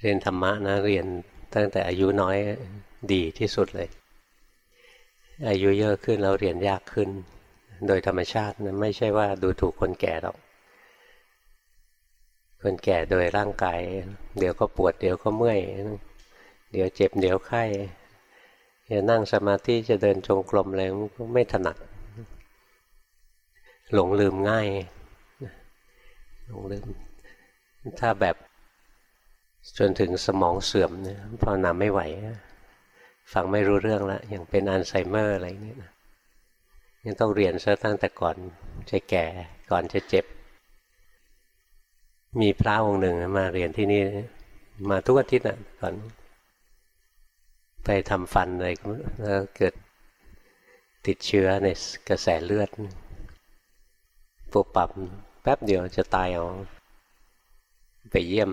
เรียนธรรมะนะเรียนตั้งแต่อายุน้อยดีที่สุดเลย อายุเยอะขึ้นแล้วเรียนยากขึ้น โดยธรรมชาตินะไม่ใช่ว่าดูถูกคนแก่หรอก คนแก่โดยร่างกาย เดี๋ยวก็ปวดเดี๋ยวก็เมื่อย เดี๋ยวเจ็บเดี๋ยวไข้จะนั่งสมาธิจะเดินจงกรมอะไรก็ไม่ถนัด หลงลืมง่ายหลงลืมถ้าแบบ จนถึงสมองเสื่อมเนี่ยภาวนาไม่ไหว ฟังไม่รู้เรื่องล้วอย่างเป็นอัลไซเมอร์อะไรนี่นะยังต้องเรียนซะตั้งแต่ก่อนจะแก่ก่อนจะเจ็บ มีพระองค์หนึ่งมาเรียนที่นี่ มาทุกอาทิตย์นะก่อน ไปทำฟันอะไรแล้วเกิดติดเชื้อในกระแสเลือดปุบปับแป๊บเดียวจะตายเอาไปเยี่ยม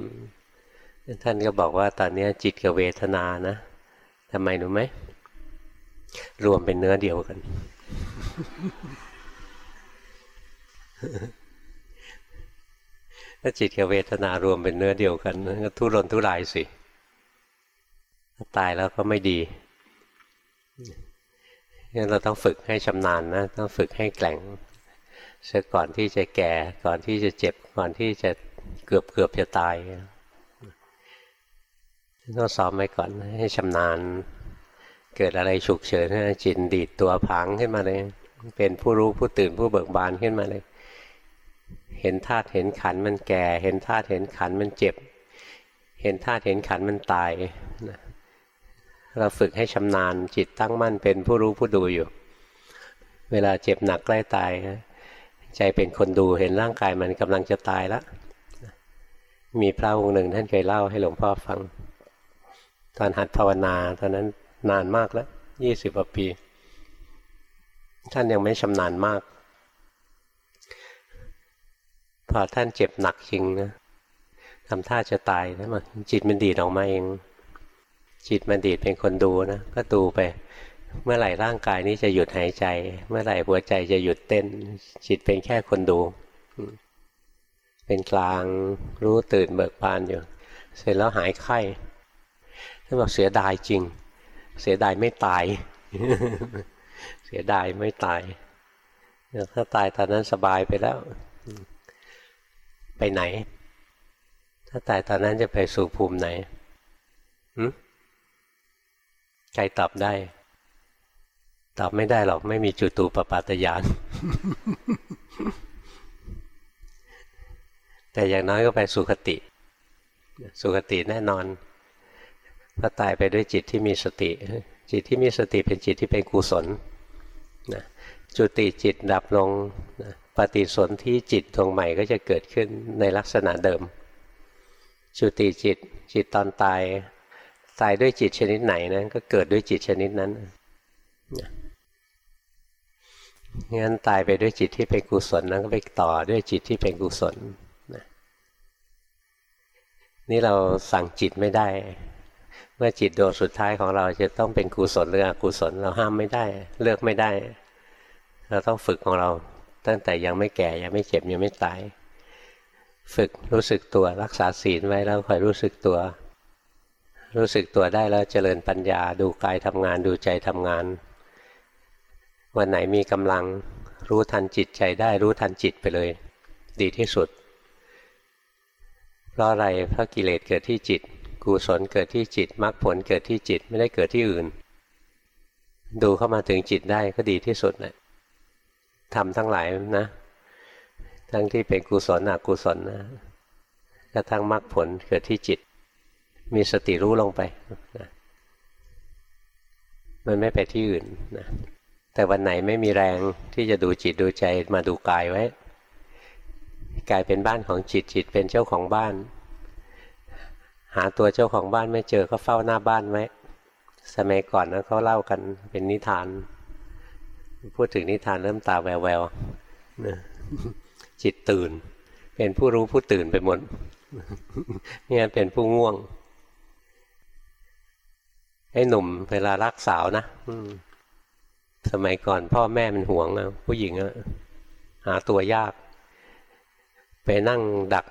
ท่านก็บอกว่าตอนนี้จิตกับเวทนานะทำไมรู้ไหม รวมเป็นเนื้อเดียวกัน ถ้าจิตกับเวทนารวมเป็นเนื้อเดียวกันก็ทุรนทุรายสิตายแล้วก็ไม่ดีงั้นเราต้องฝึกให้ชำนาญนะ ต้องฝึกให้แกล่งเสียก่อนที่จะแก่ ก่อนที่จะเจ็บ ก่อนที่จะเกือบเกือบจะตาย ต้องซ้อมไว้ก่อนให้ชำนาญ เกิดอะไรฉุกเฉินจิตดีดตัวพังขึ้นมาเลย เป็นผู้รู้ผู้ตื่นผู้เบิกบานขึ้นมาเลย เห็นธาตุเห็นขันมันแก่ เห็นธาตุเห็นขันมันเจ็บ เห็นธาตุเห็นขันมันตายเราฝึกให้ชำนาญจิตตั้งมั่นเป็นผู้รู้ผู้ดูอยู่ เวลาเจ็บหนักใกล้ตายใจเป็นคนดูเห็นร่างกายมันกำลังจะตายแล้วมีพระองค์หนึ่งท่านเคยเล่าให้หลวงพ่อฟัง ตอนหัดภาวนาตอนนั้นนานมากแล้วยี่สิบกว่าปี ท่านยังไม่ชำนาญมาก พอท่านเจ็บหนักจริงนะทำท่าจะตายนะมาจิตมันดีดออกมาเอง จิตมันดีดเป็นคนดูนะ ก็ดูไป เมื่อไหร่ร่างกายนี้จะหยุดหายใจ เมื่อไหร่หัวใจจะหยุดเต้น จิตเป็นแค่คนดู เป็นกลางรู้ตื่นเบิกบานอยู่ เสร็จแล้วหายไข้ ท่านบอกเสียดายจริง เสียดายไม่ตาย เสียดายไม่ตาย ถ้าตายตอนนั้นสบายไปแล้ว ไปไหน ถ้าตายตอนนั้นจะไปสู่ภูมิไหนใครตอบได้ ตอบไม่ได้หรอก ไม่มีจุตูปปาตยานแต่อย่างน้อยก็ไปสุคติ สุคติแน่นอน ก็ตายไปด้วยจิตที่มีสติ จิตที่มีสติเป็นจิตที่เป็นกุศลนะจุติจิตดับลงนะปฏิสนธิจิตดวงใหม่ก็จะเกิดขึ้นในลักษณะเดิม จุติจิตจิตตอนตาย ตายด้วยจิตชนิดไหนนะก็เกิดด้วยจิตชนิดนั้นนะงั้นตายไปด้วยจิตที่เป็นกุศลนั้นก็ไปต่อด้วยจิตที่เป็นกุศลนะนี่เราสั่งจิตไม่ได้ เมื่อจิตดวงสุดท้ายของเราจะต้องเป็นกุศลหรืออกุศลเราห้ามไม่ได้ เลือกไม่ได้ เราต้องฝึกของเรา ตั้งแต่ยังไม่แก่ยังไม่เจ็บยังไม่ตาย ฝึกรู้สึกตัวรักษาศีลไว้แล้วคอยรู้สึกตัว รู้สึกตัวได้แล้วเจริญปัญญาดูกายทำงานดูใจทำงาน วันไหนมีกำลังรู้ทันจิตใจได้รู้ทันจิตไปเลย ดีที่สุด เพราะอะไรเพราะกิเลสเกิดที่จิต กุศลเกิดที่จิตมรรคผลเกิดที่จิตไม่ได้เกิดที่อื่น ดูเข้ามาถึงจิตได้ก็ดีที่สุดเลยทำทั้งหลายนะ ทั้งที่เป็นกุศลอกุศลนะกระทั่งมรรคผลเกิดที่จิต มีสติรู้ลงไปนะมันไม่ไปที่อื่นนะแต่วันไหนไม่มีแรงที่จะดูจิตดูใจมาดูกายไว้ กายเป็นบ้านของจิตจิตเป็นเจ้าของบ้าน หาตัวเจ้าของบ้านไม่เจอก็เฝ้าหน้าบ้านไว้สมัยก่อนนะเขาเล่ากันเป็นนิทาน พูดถึงนิทานเริ่มตาแววแววจิตตื่น เป็นผู้รู้ผู้ตื่นไปหมดนี่เป็นผู้ง่วงไอ้หนุ่มเวลารักสาวนะสมัยก่อนพ่อแม่มันห่วงนะผู้หญิงอะหาตัวยาก ไปนั่งดัก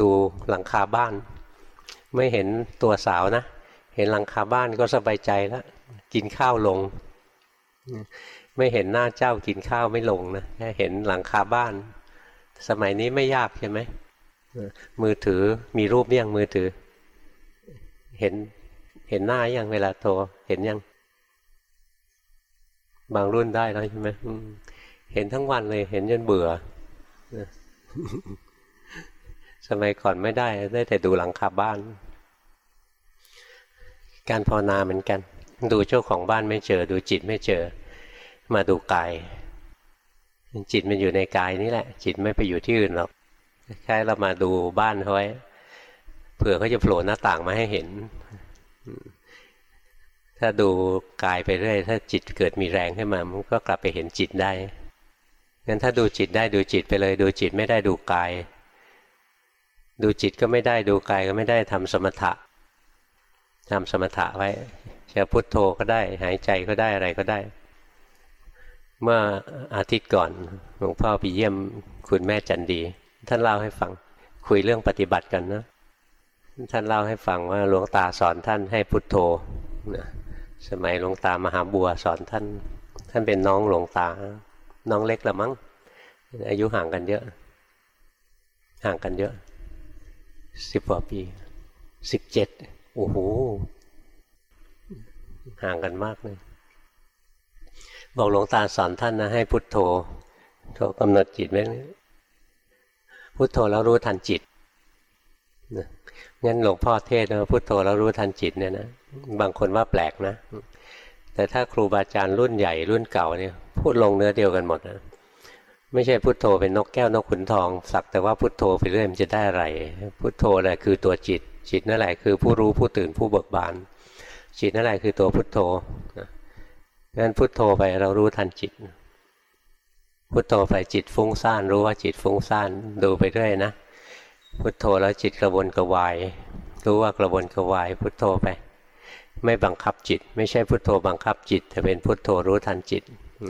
ดูหลังคาบ้าน ไม่เห็นตัวสาวนะ เห็นหลังคาบ้านก็สบายใจแล้วกินข้าวลง ไม่เห็นหน้าเจ้ากินข้าวไม่ลงนะแค่เห็นหลังคาบ้าน สมัยนี้ไม่ยากใช่ไหมมือถือมีรูปยังมือถือ เห็นเห็นหน้ายังเวลาโทรเห็นยัง บางรุ่นได้แล้วใช่ไหมเห็นทั้งวันเลย เห็นจนเบื่อ สมัยก่อนไม่ได้ได้แต่ดูหลังคาบ้าน การภาวนาเหมือนกัน ดูเจ้าของบ้านไม่เจอ ดูจิตไม่เจอ มาดูกาย จิตมันอยู่ในกายนี่แหละ จิตไม่ไปอยู่ที่อื่นหรอกแค่เรามาดูบ้านเขาไว้เผื่อเขาจะโผล่หน้าต่างมาให้เห็น ถ้าดูกายไปเรื่อย ถ้าจิตเกิดมีแรงขึ้นมา มันก็กลับไปเห็นจิตได้งั้นถ้าดูจิตได้ดูจิตไปเลย ดูจิตไม่ได้ดูกาย ดูจิตก็ไม่ได้ดูกายก็ไม่ได้ทำสมถะทำสมถะไว้จะพุทโธก็ได้ หายใจก็ได้อะไรก็ได้ เมื่ออาทิตย์ก่อนหลวงพ่อไปเยี่ยมคุณแม่จันดี ท่านเล่าให้ฟังคุยเรื่องปฏิบัติกันนะท่านเล่าให้ฟังว่าหลวงตาสอนท่านให้พุทโธนะสมัยหลวงตามหาบัวสอนท่าน ท่านเป็นน้องหลวงตา น้องเล็กละมั้งอายุห่างกันเยอะ ห่างกันเยอะ สิบกว่าปีสิบเจ็ดโอ้โหห่างกันมากเลยบอกหลวงตาสอนท่านนะให้พุทโธโธกำหนดจิตไว้พุทโธแล้วรู้ทันจิตงั้นหลวงพ่อเทศนะพุทโธแล้วรู้ทันจิตเนี่ยนะบางคนว่าแปลกนะ แต่ถ้าครูบาอาจารย์รุ่นใหญ่รุ่นเก่าเนี่ย พูดลงเนื้อเดียวกันหมดนะ ไม่ใช่พุทโธเป็นนกแก้วนกขุนทองสักแต่ว่าพุทโธไปเรื่อยมันจะได้อะไร พุทโธแหละคือตัวจิต จิตนั่นแหละคือผู้รู้ผู้ตื่นผู้เบิกบาน จิตนั่นแหละคือตัวพุทโธงั้นพุทโธไปเรารู้ทันจิต พุทโธไปจิตฟุ้งซ่านรู้ว่าจิตฟุ้งซ่านดูไปเรื่อยนะ พุทโธแล้วจิตกระวนกระวาย รู้ว่ากระวนกระวายพุทโธไป ไม่บังคับจิต ไม่ใช่พุทโธบังคับจิตแต่เป็นพุทโธรู้ทันจิต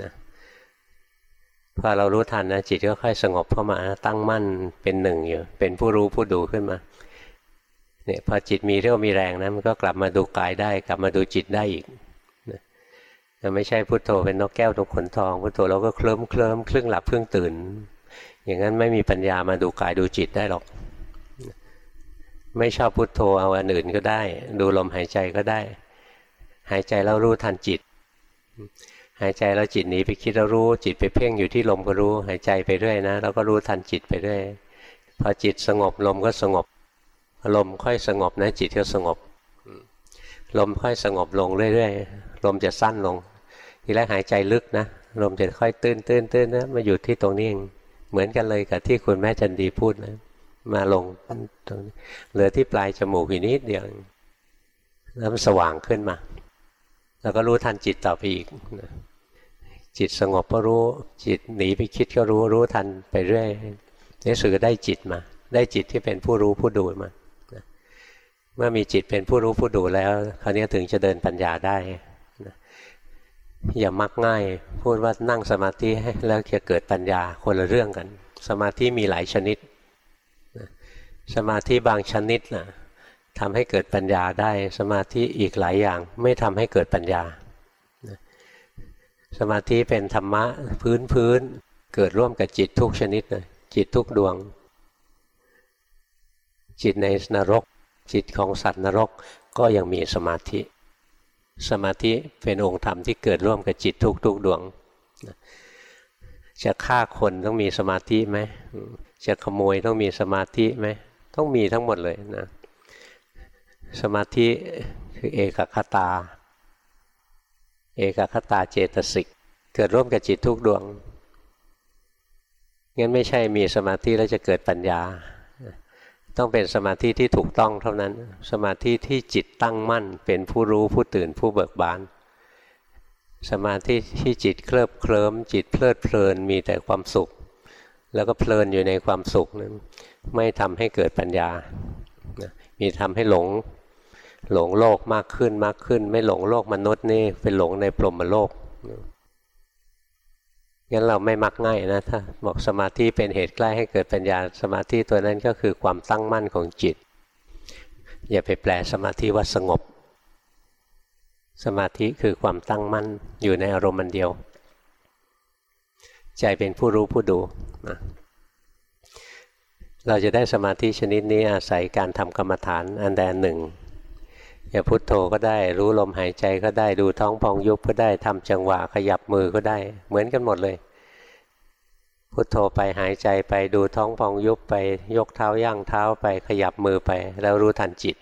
นะ พอเรารู้ทันนะจิตก็ค่อยสงบเข้ามาตั้งมั่นเป็นหนึ่งอยู่ เป็นผู้รู้ผู้ดูขึ้นมาเนี่ยพอจิตมีเรี่ยวมีแรงนะมันก็กลับมาดูกายได้ กลับมาดูจิตได้อีกนะไม่ใช่พุทโธเป็นนกแก้วนกขนทอง พุทโธเราก็เคลิ้มเคลิ้มครึ่งหลับครึ่งตื่น อย่างนั้นไม่มีปัญญามาดูกายดูจิตได้หรอก ไม่ชอบพุทโธเอาอันอื่นก็ได้ ดูลมหายใจก็ได้ หายใจแล้วรู้ทันจิต หายใจแล้วจิตหนีไปคิดแล้วรู้ จิตไปเพ่งอยู่ที่ลมก็รู้ หายใจไปเรื่อยนะแล้วก็รู้ทันจิตไปเรื่อยพอจิตสงบลมก็สงบลมค่อยสงบนะ จิตก็สงบ ลมค่อยสงบลงเรื่อยๆลมจะสั้นลง ทีแรกหายใจลึกนะลมจะค่อยตื้นตื้นตื้นนะมาอยู่ที่ตรงนี้เองเหมือนกันเลยกับที่คุณแม่จันดีพูดนะมาลงตรงเหลือที่ปลายจมูกอีกนิดเดียวแล้วมันสว่างขึ้นมา แล้วก็รู้ทันจิตต่อไปอีกจิตสงบก็รู้ จิตหนีไปคิดก็รู้รู้ทันไปเรื่อยนี่สุดก็ได้จิตมา ได้จิตที่เป็นผู้รู้ผู้ดูมาเมื่อมีจิตเป็นผู้รู้ผู้ดูแล้วคราวนี้ถึงจะเดินปัญญาได้อย่ามักง่าย พูดว่านั่งสมาธิแล้วจะเกิดปัญญาคนละเรื่องกัน สมาธิมีหลายชนิดสมาธิบางชนิดนะ ทำให้เกิดปัญญาได้สมาธิอีกหลายอย่าง ไม่ทำให้เกิดปัญญา สมาธิเป็นธรรมะพื้นพื้นเกิดร่วมกับจิตทุกชนิดจิตทุกดวง จิตในนรก จิตของสัตว์นรกก็ยังมีสมาธิ สมาธิเป็นองค์ธรรมที่เกิดร่วมกับจิตทุกทุกดวง จะฆ่าคนต้องมีสมาธิไหมจะขโมยต้องมีสมาธิไหมต้องมีทั้งหมดเลยนะ สมาธิคือเอกคตา เอกคตาเจตสิก เกิดร่วมกับจิตทุกดวง งั้นไม่ใช่มีสมาธิแล้วจะเกิดปัญญา ต้องเป็นสมาธิที่ถูกต้องเท่านั้น สมาธิที่จิตตั้งมั่น เป็นผู้รู้ผู้ตื่นผู้เบิกบาน สมาธิที่จิตเคลิบเคลิ้มจิตเพลิดเพลินมีแต่ความสุข แล้วก็เพลินอยู่ในความสุขนั้นไม่ทำให้เกิดปัญญา มีทำให้หลง หลงโลกมากขึ้นมากขึ้น ไม่หลงโลกมนุษย์นี่เป็นหลงในพรหมโลกงั้นเราไม่มักง่ายนะถ้าบอกสมาธิเป็นเหตุใกล้ให้เกิดปัญญาสมาธิตัวนั้นก็คือความตั้งมั่นของจิต อย่าไปแปลสมาธิว่าสงบ สมาธิคือความตั้งมั่นอยู่ในอารมณ์มันเดียว ใจเป็นผู้รู้ผู้ดูนะเราจะได้สมาธิชนิดนี้อาศัยการทำกรรมฐานอันใดหนึ่ง อย่าพุโทโธก็ได้ รู้ลมหายใจก็ได้ดูท้องพองยุบก็ได้ทำจังหวะขยับมือก็ได้ เหมือนกันหมดเลย พุโทโธไปหายใจไปดูท้องพองยุบไปยกเท้าย่างเท้าไปขยับมือไป แล้วรู้ทันจิต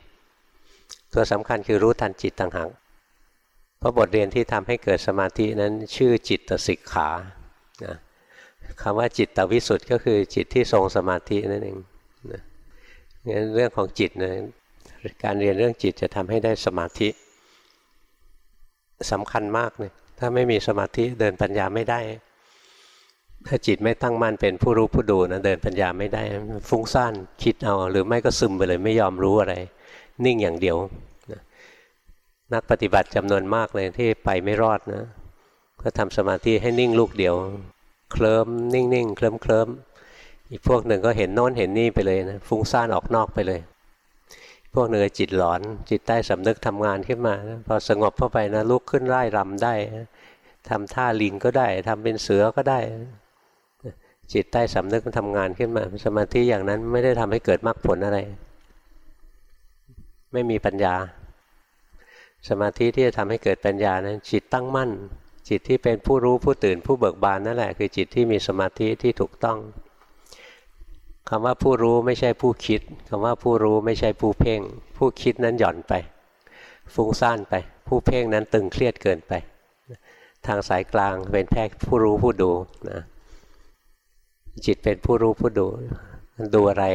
ตัวสำคัญคือรู้ทันจิตต่างหากเพราะบทเรียนที่ทำให้เกิดสมาธินั้นชื่อจิตสิกขานะคำว่าจิตตวิสุทธ์ก็คือจิตที่ทรงสมาธินั่นเองนะงั้นเรื่องของจิตนะ การเรียนเรื่องจิตจะทำให้ได้สมาธิสำคัญมากเลยถ้าไม่มีสมาธิเดินปัญญาไม่ได้ ถ้าจิตไม่ตั้งมั่นเป็นผู้รู้ผู้ดูนะเดินปัญญาไม่ได้ ฟุ้งซ่านคิดเอาหรือไม่ก็ซึมไปเลยไม่ยอมรู้อะไร นิ่งอย่างเดียวนักปฏิบัติจำนวนมากเลยที่ไปไม่รอดนะก็ทำสมาธิให้นิ่งลูกเดียว เคลิ้มนิ่งๆเคลิ้มเคลิ้มอีกพวกหนึ่งก็เห็นโน้นเห็นนี่ไปเลยนะฟุ้งซ่านออกนอกไปเลย พวกหนึ่งจิตหลอน จิตใต้สำนึกทำงานขึ้นมา พอสงบเข้าไปนะลุกขึ้นไล่รำได้ทำท่าลิงก็ได้ทำเป็นเสือก็ได้ จิตใต้สำนึกมันทำงานขึ้นมา สมาธิอย่างนั้นไม่ได้ทำให้เกิดมรรคผลอะไร ไม่มีปัญญา สมาธิที่จะทำให้เกิดปัญญานั้นจิตตั้งมั่น จิตที่เป็นผู้รู้ผู้ตื่นผู้เบิกบานนั่นแหละ คือจิตที่มีสมาธิที่ถูกต้อง คำว่าผู้รู้ไม่ใช่ผู้คิดคำว่าผู้รู้ไม่ใช่ผู้เพ่ง ผู้คิดนั้นหย่อนไป ฟุ้งซ่านไป ผู้เพ่งนั้นตึงเครียดเกินไป ทางสายกลางเป็นแค่ผู้รู้ผู้ดูนะจิตเป็นผู้รู้ผู้ดูดูอะไร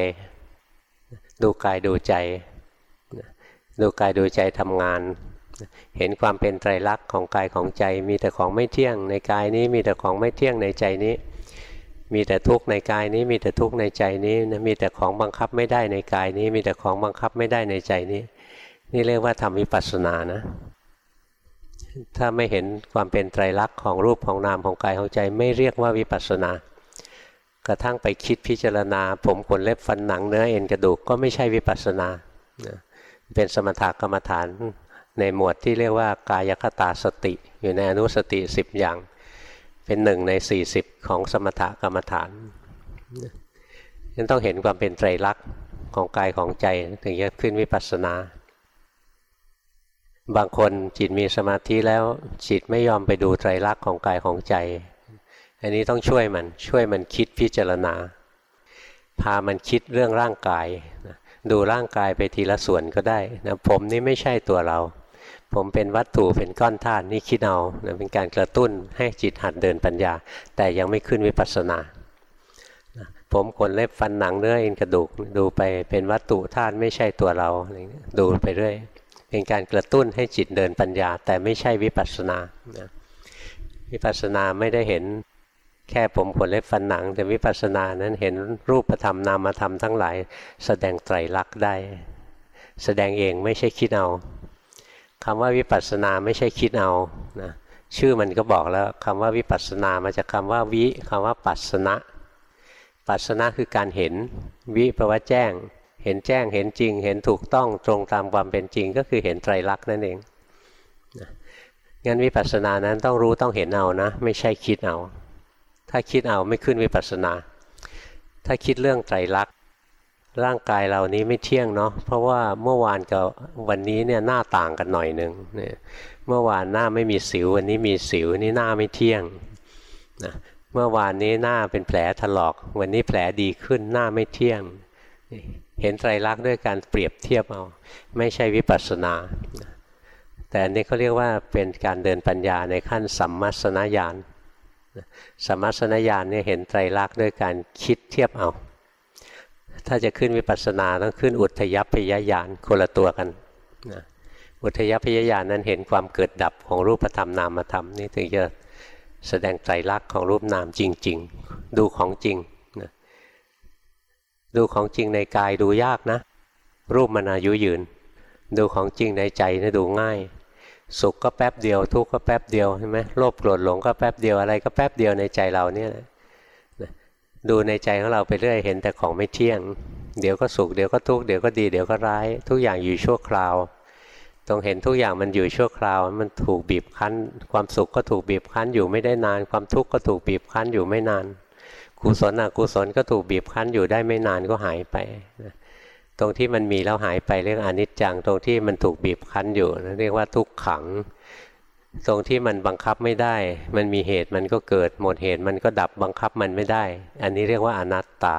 ดูกายดูใจ ดูกายดูใจทำงาน เห็นความเป็นไตรลักษณ์ของกายของใจ มีแต่ของไม่เที่ยงในกายนี้มีแต่ของไม่เที่ยงในใจนี้ มีแต่ทุกข์ในกายนี้มีแต่ทุกข์ในใจนี้นะมีแต่ของบังคับไม่ได้ในกายนี้ มีแต่ของบังคับไม่ได้ในใจนี้ นี่เรียกว่าทำวิปัสสนานะ ถ้าไม่เห็นความเป็นไตรลักษณ์ของรูปของนามของกายของใจไม่เรียกว่าวิปัสสนากระทั่งไปคิดพิจารณา ผมขนเล็บฟันหนังเนื้อเอ็นกระดูกก็ไม่ใช่วิปัสสนาเป็นสมถกรรมฐานในหมวดที่เรียกว่ากายคตาสติ อยู่ในอนุสติสิบอย่าง เป็นหนึ่งในสี่สิบของสมถกรรมฐานนั้นต้องเห็นความเป็นไตรลักษณ์ของกายของใจถึงจะขึ้นวิปัสสนา บางคนจิตมีสมาธิแล้วจิตไม่ยอมไปดูไตรลักษณ์ของกายของใจ อันนี้ต้องช่วยมันช่วยมันคิดพิจารณา พามันคิดเรื่องร่างกาย ดูร่างกายไปทีละส่วนก็ได้นะผมนี่ไม่ใช่ตัวเรา ผมเป็นวัตถุเป็นก้อนธาตุนี่คิดเอาเป็นการกระตุ้นให้จิตหัดเดินปัญญา แต่ยังไม่ขึ้นวิปัสสนา ผมขนเล็บฟันหนังเนื้อเอ็นกระดูกดูไปเป็นวัตถุธาตุไม่ใช่ตัวเราดูไปเรื่อยเป็นการกระตุ้นให้จิตเดินปัญญา แต่ไม่ใช่วิปัสสนาวิปัสสนาไม่ได้เห็นแค่ผมขนเล็บฟันหนัง แต่วิปัสสนานั้นเห็นรูปธรรมนามธรรมทั้งหลาย แสดงไตรลักษณ์ได้ แสดงเองไม่ใช่คิดเอา คำว่าวิปัสสนาไม่ใช่คิดเอานะชื่อมันก็บอกแล้วคำว่าวิปัสสนามาจากคาว่าวิคำว่าปัสสนะ ปัสสนะคือการเห็น วิแปลว่าแจ้ง เห็นแจ้งเห็นจริง เห็นถูกต้องตรงตามความเป็นจริง ก็คือเห็นไตรลักษณ์นั่นเองงั้นวิปัสสนานั้นต้องรู้ต้องเห็นเอานะ ไม่ใช่คิดเอา ถ้าคิดเอาไม่ขึ้นวิปัสสนา ถ้าคิดเรื่องไตรลักษณ์ ร่างกายเรานี้ไม่เที่ยงเนาะเพราะว่าเมื่อวานกับวันนี้เนี่ยหน้าต่างกันหน่อยหนึ่งเนี่ยเมื่อวานหน้าไม่มีสิว วันนี้มีสิวนี่หน้าไม่เที่ยงนะเมื่อวานนี้หน้าเป็นแผลถลอก วันนี้แผลดีขึ้นหน้าไม่เที่ยง เห็นไตรลักษณ์ด้วยการเปรียบเทียบเอา ไม่ใช่วิปัสสนา แต่อันนี้เขาเรียกว่าเป็นการเดินปัญญาในขั้นสัมมัสนญาณสัมมัสนญาณเนี่ยเห็นไตรลักษณ์ด้วยการคิดเทียบเอา ถ้าจะขึ้นวิปัสสนาต้องขึ้นอุทยพยญาณคนละตัวกันนะอุทยพยญาณนั้นเห็นความเกิดดับของรูปธรรมนามธรรมนี่ถึงจะแสดงไตรลักษณ์ของรูปนามจริง ๆ ดูของจริงนะดูของจริงในกายดูยากนะ รูปมันอายุยืน ดูของจริงในใจนะดูง่าย สุขก็แป๊บเดียว ทุกข์ก็แป๊บเดียวใช่ไหมโลภโกรธหลงก็แป๊บเดียวอะไรก็แป๊บเดียวในใจเราเนี่ย ดูในใจของเราไปเรื่อยเห็นแต่ของไม่เที่ยง เดี๋ยวก็สุขเดี๋ยวก็ทุกข์เดี๋ยวก็ดีเดี๋ยวก็ร้าย ทุกอย่างอยู่ชั่วคราวตรงเห็นทุกอย่างมันอยู่ชั่วคราว มันถูกบีบคั้น ความสุขก็ถูกบีบคั้นอยู่ไม่ได้นาน ความทุกข์ก็ถูกบีบคั้นอยู่ไม่นานกุศลอกุศลก็ถูกบีบคั้นอยู่ได้ไม่นานก็หายไปนะตรงที่มันมีแล้วหายไปเรียกอนิจจัง ตรงที่มันถูกบีบคั้นอยู่เรียกว่าทุกขัง ตรงที่มันบังคับไม่ได้ มันมีเหตุมันก็เกิดหมดเหตุมันก็ดับบังคับมันไม่ได้ อันนี้เรียกว่าอนัตตา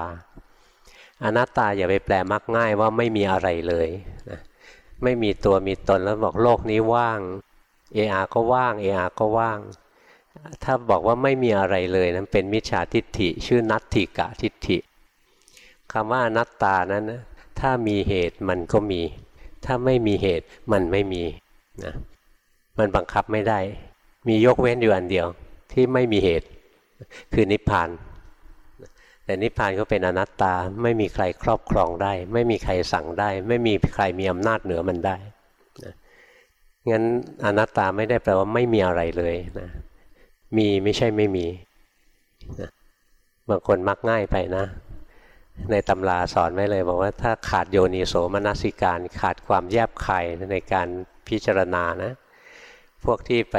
อนัตตาอย่าไปแปลมักง่ายว่าไม่มีอะไรเลยนะไม่มีตัวมีตนแล้วบอกโลกนี้ว่าง เออาก็ว่างเออาก็ว่าง ถ้าบอกว่าไม่มีอะไรเลยนั้นเป็นมิจฉาทิฏฐิ ชื่อนัตถิกะทิฏฐิคำว่าอนัตตานั้นนะถ้ามีเหตุมันก็มี ถ้าไม่มีเหตุมันไม่มีนะ มันบังคับไม่ได้ มียกเว้นอยู่อันเดียวที่ไม่มีเหตุ คือนิพพาน แต่นิพพานก็เป็นอนัตตาไม่มีใครครอบครองได้ ไม่มีใครสั่งได้ ไม่มีใครมีอำนาจเหนือมันได้นะงั้นอนัตตาไม่ได้แปลว่าไม่มีอะไรเลยนะมีไม่ใช่ไม่มีนะบางคนมักง่ายไปนะ ในตำราสอนไว้เลยบอกว่าถ้าขาดโยนิโสมนสิการ ขาดความแยบคายในการพิจารณานะ วกที่ไป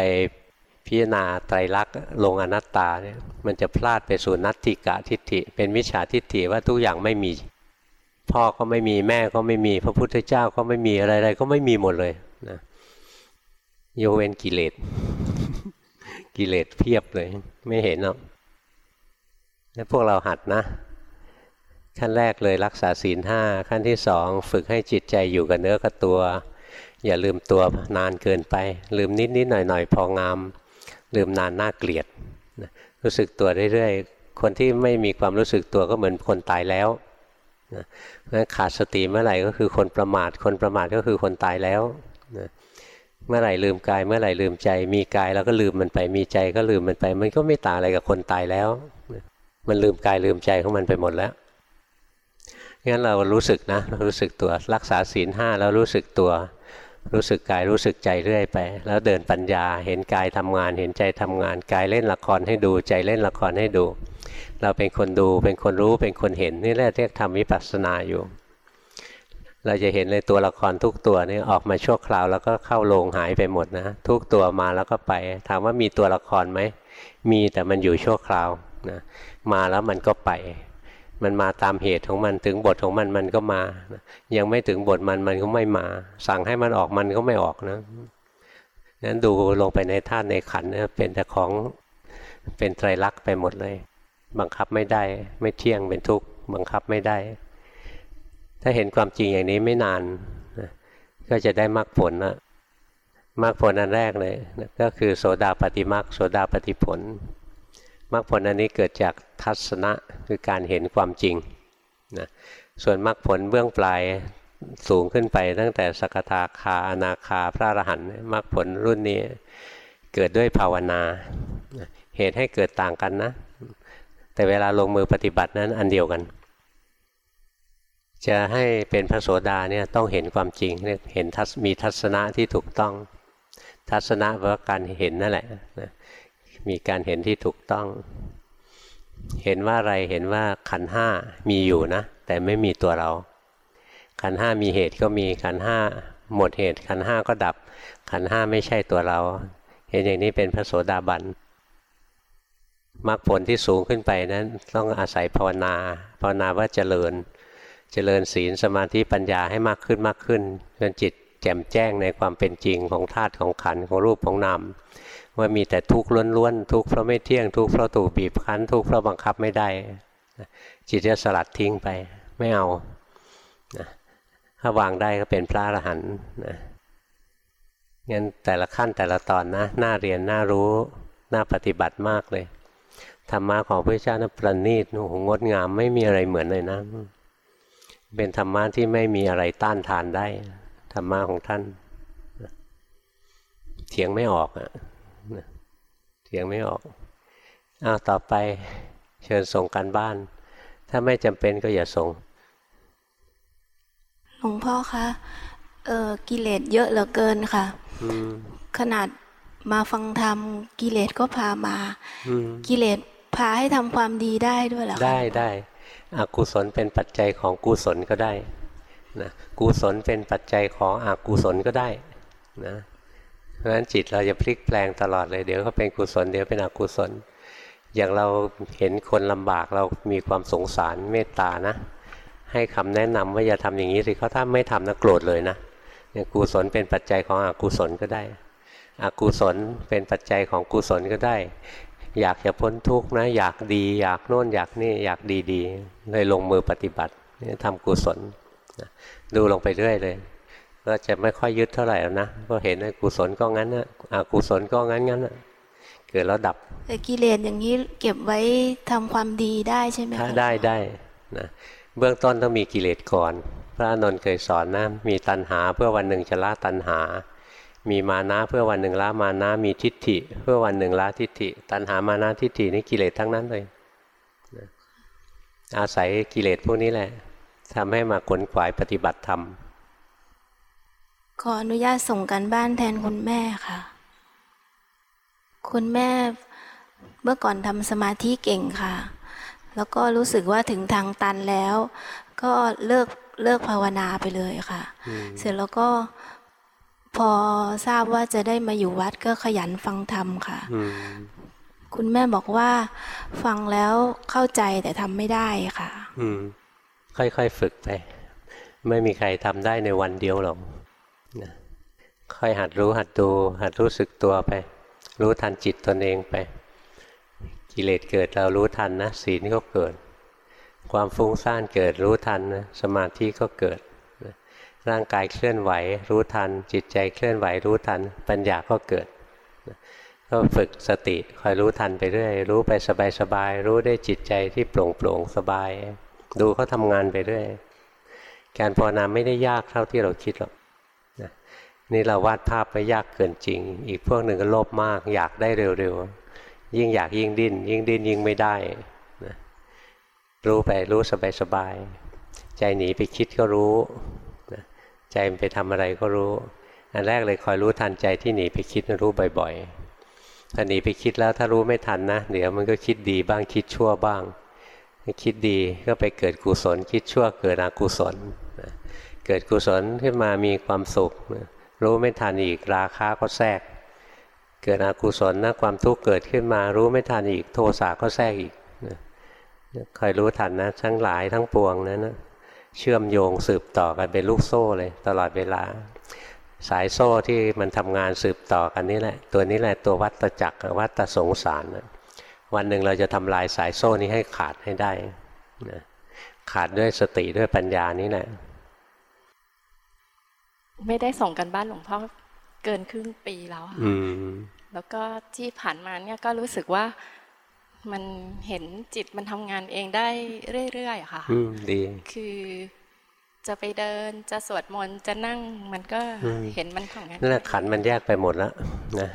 พิจารณาไตรลักษณ์ลงอนัตตาเนี่ยมันจะพลาดไปสู่นัตติกะทิฏฐิ เป็นมิจฉาทิฏฐิว่าทุกอย่างไม่มี พ่อก็ไม่มีแม่ก็ไม่มีพระพุทธเจ้าก็ไม่มีอะไรๆก็ไม่มีหมดเลยนะโยเวนกิเลสกิเลสเพียบเลย ไม่เห็นหรอกแล้วพวกเราหัดนะ ขั้นแรกเลยรักษาศีลห้าขั้นที่สองฝึกให้จิตใจอยู่กับเนื้อกับตัว อย่าลืมตัวนานเกินไป ลืมนิดนิดหน่อยหน่อยพองาม ลืมนานน่าเกลียดรู้สึกตัวเรื่อยๆ คนที่ไม่มีความรู้สึกตัวก็เหมือนคนตายแล้วนะขาดสติเมื่อไหร่ก็คือคนประมาท คนประมาทก็คือคนตายแล้วนะเมื่อไหร่ลืมกาย เมื่อไหร่ลืมใจ มีกายแล้วก็ลืมมันไป มีใจก็ลืมมันไป มันก็ไม่ต่างอะไรกับคนตายแล้ว มันลืมกายลืมใจของมันไปหมดแล้ว งั้นเรารู้สึกนะ รู้สึกตัว รักษาศีลห้าแล้วรู้สึกตัว รู้สึกกายรู้สึกใจเรื่อยไป แล้วเดินปัญญาเห็นกายทำงาน เห็นใจทำงานกายเล่นละครให้ดูใจเล่นละครให้ดู เราเป็นคนดูเป็นคนรู้เป็นคนเห็นนี่แหละเรียกทำวิปัสสนาอยู่ เราจะเห็นเลยตัวละครทุกตัวนี่ออกมาชั่วคราวแล้วก็เข้าโรงหายไปหมดนะ ทุกตัวมาแล้วก็ไป ถามว่ามีตัวละครไหมมีแต่มันอยู่ชั่วคราวนะมาแล้วมันก็ไป มันมาตามเหตุของมันถึงบทของมันมันก็มา ยังไม่ถึงบทมันมันก็ไม่มา สั่งให้มันออกมันก็ไม่ออกนะนั้นดูลงไปในธาตุในขันเนี่ยเป็นแต่ของเป็นไตรลักษณ์ไปหมดเลย บังคับไม่ได้ ไม่เที่ยงเป็นทุกข์บังคับไม่ได้ ถ้าเห็นความจริงอย่างนี้ไม่นานก็จะได้มรรคผลนะมรรคผลอันแรกเลย ก็คือโสดาปฏิมรรคโสดาปฏิผลมรรคผลอันนี้เกิดจาก ทัศนะคือการเห็นความจริงนะส่วนมรรคผลเบื้องปลายสูงขึ้นไปตั้งแต่สกทาคาอนาคาพระอรหันต์มรรคผลรุ่นนี้เกิดด้วยภาวนาเหตุให้เกิดต่างกันนะ แต่เวลาลงมือปฏิบัตินั้นอันเดียวกัน จะให้เป็นพระโสดาเนี่ยต้องเห็นความจริงเห็นทัศมีทัศนะที่ถูกต้อง ทัศนะแปลว่าการเห็นนั่นแหละมีการเห็นที่ถูกต้อง เห็นว่าอะไรเห็นว่าขันห้ามีอยู่นะ แต่ไม่มีตัวเรา ขันห้ามีเหตุก็มีขันห้าหมดเหตุ ขันห้าก็ดับ ขันห้าไม่ใช่ตัวเรา เห็นอย่างนี้เป็นพระโสดาบันมรรคผลที่สูงขึ้นไปนั้น ต้องอาศัยภาวนาภาวนาว่าเจริญ เจริญศีลสมาธิปัญญาให้มากขึ้นมากขึ้นจนจิต แจ่มแจ้งในความเป็นจริงของธาตุของขันของรูปของนามว่ามีแต่ทุกข์ล้วนๆทุกข์เพราะไม่เที่ยงทุกข์เพราะถูกบีบคั้นทุกข์เพราะบังคับไม่ได้ จิตจะสลัดทิ้งไปไม่เอาถ้าวางได้ก็เป็นพระอรหันต์นะงั้นแต่ละขั้นแต่ละตอนนะน่าเรียนน่ารู้น่าปฏิบัติมากเลยธรรมะของพระเจ้านะประณีตโอ้โหงดงามไม่มีอะไรเหมือนเลยนะ เป็นธรรมะที่ไม่มีอะไรต้านทานได้ ธรรมะของท่านเถียงไม่ออกอะเสียงไม่ออกอ้าวต่อไปเชิญส่งกันบ้าน ถ้าไม่จำเป็นก็อย่าส่งหลวงพ่อคะเออกิเลสเยอะเหลือเกินค่ะขนาดมาฟังธรรมกิเลสก็พามากิเลสพาให้ทำความดีได้ด้วยเหรอได้ได้อกุศลเป็นปัจจัยของกุศลก็ได้ นะกุศลเป็นปัจจัยของอกุศลก็ได้นะเพราะฉะนั้นจิตเราจะพลิกแปลงตลอดเลยเดี๋ยวก็เป็นกุศลเดี๋ยวเป็นอกุศล อย่างเราเห็นคนลำบากเรามีความสงสารเมตตานะ ให้คำแนะนำว่าอย่าทำอย่างนี้สิเขาถ้าไม่ทำนะโกรธเลยนะเนี่ยกุศลเป็นปัจจัยของอกุศลก็ได้ อกุศลเป็นปัจจัยของกุศลก็ได้ อยากจะพ้นทุกข์นะ อยากดี อยากโน่นอยากนี่อยากดีๆเลยลงมือปฏิบัติเนี่ยทำกุศลน ดูลงไปเรื่อยเลยก็จะไม่ค่อยยึดเท่าไหร่แล้วนะก็เห็นว่ากุศลก็งั้นนะอกุศลก็งั้นงั้นนะเกิดแล้วดับ แต่กิเลสอย่างนี้เก็บไว้ทำความดีได้ใช่ไหมถ้าคะได้ได้นะเบื้องต้นต้องมีกิเลสก่อน พระอานนท์เคยสอนนะมีตัณหาเพื่อวันหนึ่งจะละตัณหา มีมานะเพื่อวันหนึ่งละมานะมีทิฏฐิ เพื่อวันหนึ่งละทิฏฐิ ตัณหามานะทิฏฐินี่กิเลสทั้งนั้นเลยนะอาศัยกิเลสพวกนี้แหละ ทำให้มาขนขวายปฏิบัติธรรม ขออนุญาตส่งกันบ้านแทนคุณแม่ค่ะ คุณแม่เมื่อก่อนทำสมาธิเก่งค่ะ แล้วก็รู้สึกว่าถึงทางตันแล้ว ก็เลิกเลิกภาวนาไปเลยค่ะ เสร็จแล้วก็พอทราบว่าจะได้มาอยู่วัดก็ขยันฟังธรรมค่ะอืมคุณแม่บอกว่าฟังแล้วเข้าใจแต่ทำไม่ได้ค่ะอืม ค่อย ๆ ฝึกไป ไม่มีใครทำได้ในวันเดียวหรอกนะค่อยหัดรู้หัดดู หัดรู้สึกตัวไป รู้ทันจิตตนเองไป กิเลสเกิดเรารู้ทันนะศีลก็เกิด ความฟุ้งซ่านเกิดรู้ทันนะสมาธิก็เกิดร่างกายเคลื่อนไหว รู้ทัน จิตใจเคลื่อนไหวรู้ทัน ปัญญาก็เกิดก็ฝึกสติคอยรู้ทันไปเรื่อย รู้ไปสบายๆรู้ได้จิตใจที่โปร่งโปร่งๆสบาย ดูเขาทำงานไปเรื่อยการภาวนาไม่ได้ยากเท่าที่เราคิดหรอกนะนี่เราวาดภาพไปยากเกินจริง อีกพวกหนึ่งก็โลภมาก อยากได้เร็วๆ ยิ่งอยากยิ่งดิ้น ยิ่งดิ้นยิ่งไม่ได้นะรู้ไปรู้สบายๆ ใจหนีไปคิดก็รู้นะใจมันไปทำอะไรก็รู้ อันแรกเลยคอยรู้ทันใจที่หนีไปคิดรู้บ่อยๆถ้าหนีไปคิดแล้วถ้ารู้ไม่ทันนะ เดี๋ยวมันก็คิดดีบ้างคิดชั่วบ้าง คิดดีก็ไปเกิดกุศล คิดชั่วเกิดอกุศล เกิดกุศลขึ้นมามีความสุข รู้ไม่ทันอีกราคะก็แทรก เกิดอกุศลนะความทุกข์เกิดขึ้นมารู้ไม่ทันอีกโทสะก็แทรกอีกคอยรู้ทันนะทั้งหลายทั้งปวงนะนะเชื่อมโยงสืบต่อกันเป็นลูกโซ่เลยตลอดเวลา สายโซ่ที่มันทำงานสืบต่อกันนี่แหละ ตัวนี้แหละตัววัตจักรวัตสงสารนะ วันหนึ่งเราจะทำลายสายโซ่นี้ให้ขาดให้ได้นะขาดด้วยสติด้วยปัญญานี่แหละไม่ได้ส่งกันบ้านหลวงพ่อเกินครึ่งปีแล้วค่ะอืมแล้วก็ที่ผ่านมาเนี่ยก็รู้สึกว่ามันเห็นจิตมันทำงานเองได้เรื่อยๆอะค่ะอืมดี คือจะไปเดินจะสวดมนต์จะนั่งมันก็อืมเห็นมันของงานนั่นแหละขันธ์มันแยกไปหมดแล้วนะ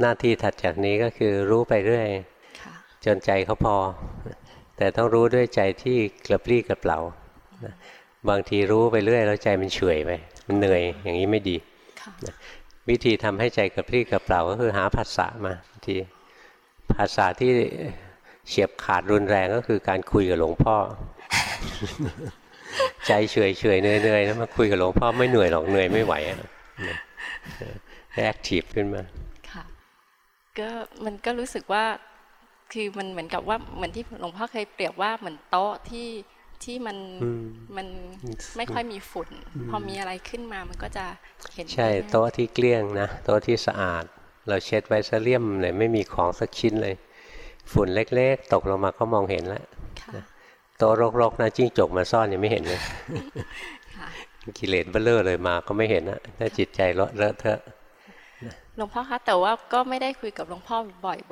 หน้าที่ถัดจากนี้ก็คือรู้ไปเรื่อยค่ะ จนใจเขาพอ แต่ต้องรู้ด้วยใจที่กระปรี้กระเปล่านะบางทีรู้ไปเรื่อยแล้วใจมันเฉื่อยไปมันเหนื่อยอย่างนี้ไม่ดีค่ะวิธีทำให้ใจกระปรี้กระเปล่าก็คือหาภาษามาบางทีภาษาที่เฉียบขาดรุนแรงก็คือการคุยกับหลวงพ่อ ใจเฉยเฉยๆเหนื่อยๆแล้วมาคุยกับหลวงพ่อไม่เหนื่อยหรอกเหนื่อยไม่ไหวอะแอคทีฟขึ้นมาค่ะก็มันก็รู้สึกว่า คือมันเหมือนกับว่าเหมือนที่หลวงพ่อเคยเปรียบว่าเหมือนโต๊ะที่ที่มันอืมมันไม่ค่อยมีฝุ่น พอมีอะไรขึ้นมามันก็จะเห็น ใช่ได้ง่ายโต๊ะที่เกลี้ยงนะโต๊ะที่สะอาด เราเช็ดไว้ซะเลี่ยมเลยไม่มีของสักชิ้นเลย ฝุ่นเล็กๆ ตกลงมาก็มองเห็นแล้วค่ะโต๊ะรกๆนะจิ้งจกมาซ่อนยังไม่เห็นเลยค่ะกิเลสเบลเลอร์เลยมาก็ไม่เห็นนะถ้าจิตใจเลอะเลอะเทอะห ลวงพ่อคะแต่ว่าก็ไม่ได้คุยกับหลวงพ่อ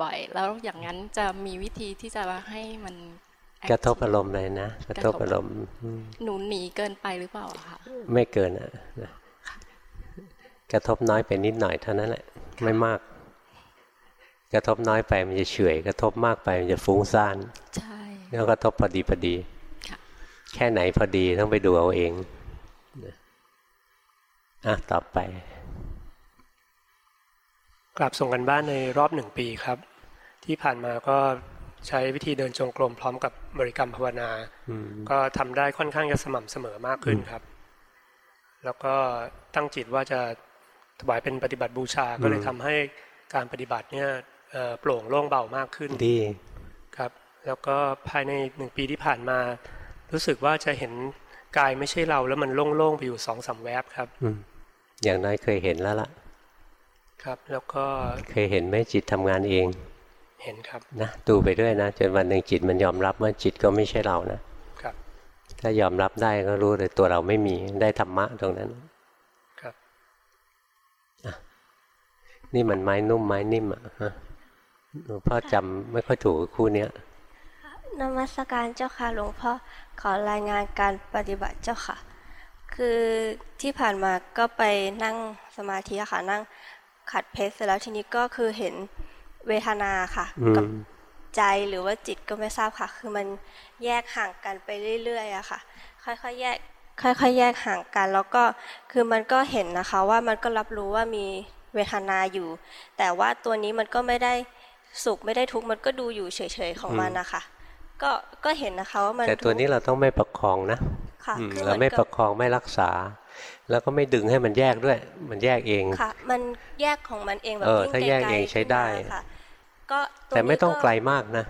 บ่อยๆ แล้วอย่างนั้นจะมีวิธีที่จะให้มันกระทบอารมณ์เลยนะกระทบอารมณ์อืมหนูหนีเกินไปหรือเปล่าอะคะไม่เกินอะนะกระทบน้อยไปนิดหน่อยเท่านั้นแหละไม่มาก กระทบน้อยไปมันจะเฉื่อยกระทบมากไปมันจะฟุ้งซ่านใช่แล้วกระทบพอดีพอดีค่ะแค่ไหนพอดีต้องไปดูเอาเองนะอะต่อไป กลับส่งกันบ้านในรอบหนึ่งปีครับ ที่ผ่านมาก็ใช้วิธีเดินจงกรมพร้อมกับบริกรรมภาวนาอืมก็ทำได้ค่อนข้างจะสม่ำเสมอมากขึ้นครับ แล้วก็ตั้งจิตว่าจะถวายเป็นปฏิบัติบูชาก็เลยทำให้การปฏิบัติเนี่ยเอ่อโปร่งโล่งเบามากขึ้นดีครับ แล้วก็ภายในหนึ่งปีที่ผ่านมา รู้สึกว่าจะเห็นกายไม่ใช่เราแล้วมันโล่งๆไปอยู่สองสามแวบครับอืมอย่างน้อยเคยเห็นแล้วล่ะ ครับ แล้วก็เคยเห็นไหมจิตทำงานเอง เห็นครับนะดูไปด้วยนะจนวันหนึ่งจิตมันยอมรับว่าจิตก็ไม่ใช่เรานะครับ ถ้ายอมรับได้ก็รู้เลยตัวเราไม่มีได้ธรรมะตรงนั้นครับนี่มันไม้นุ่มไม้นิ่มอะฮะหลวงพ่อจำไม่ค่อยถูกคู่เนี้ยนมัสการเจ้าค่ะหลวงพ่อขอรายงานการปฏิบัติเจ้าค่ะ คือที่ผ่านมาก็ไปนั่งสมาธิอะค่ะนั่ง ขัดเพชรเสร็จแล้วทีนี้ก็คือเห็นเวทนาค่ะอืมกับใจหรือว่าจิตก็ไม่ทราบค่ะ คือมันแยกห่างกันไปเรื่อยๆอะค่ะ ค่อยๆแยก ค่อยๆแยกห่างกัน แล้วก็คือมันก็เห็นนะคะว่ามันก็รับรู้ว่ามีเวทนาอยู่ แต่ว่าตัวนี้มันก็ไม่ได้สุขไม่ได้ทุกข์มันก็ดูอยู่เฉยๆของมันนะคะก็ก็เห็นนะคะว่ามันแต่ตัวนี้เราต้องไม่ประคองนะ ค่ะอืมคือเราหอนไม่กับประคองไม่รักษา แล้วก็ไม่ดึงให้มันแยกด้วย มันแยกเองค่ะ มันแยกของมันเองแบบเออวิ่งถ้าแยกไลๆเองใช้ได้ขึ้นมาค่ะก็วแต่ไม่ต้องนี้ไกลมากนะ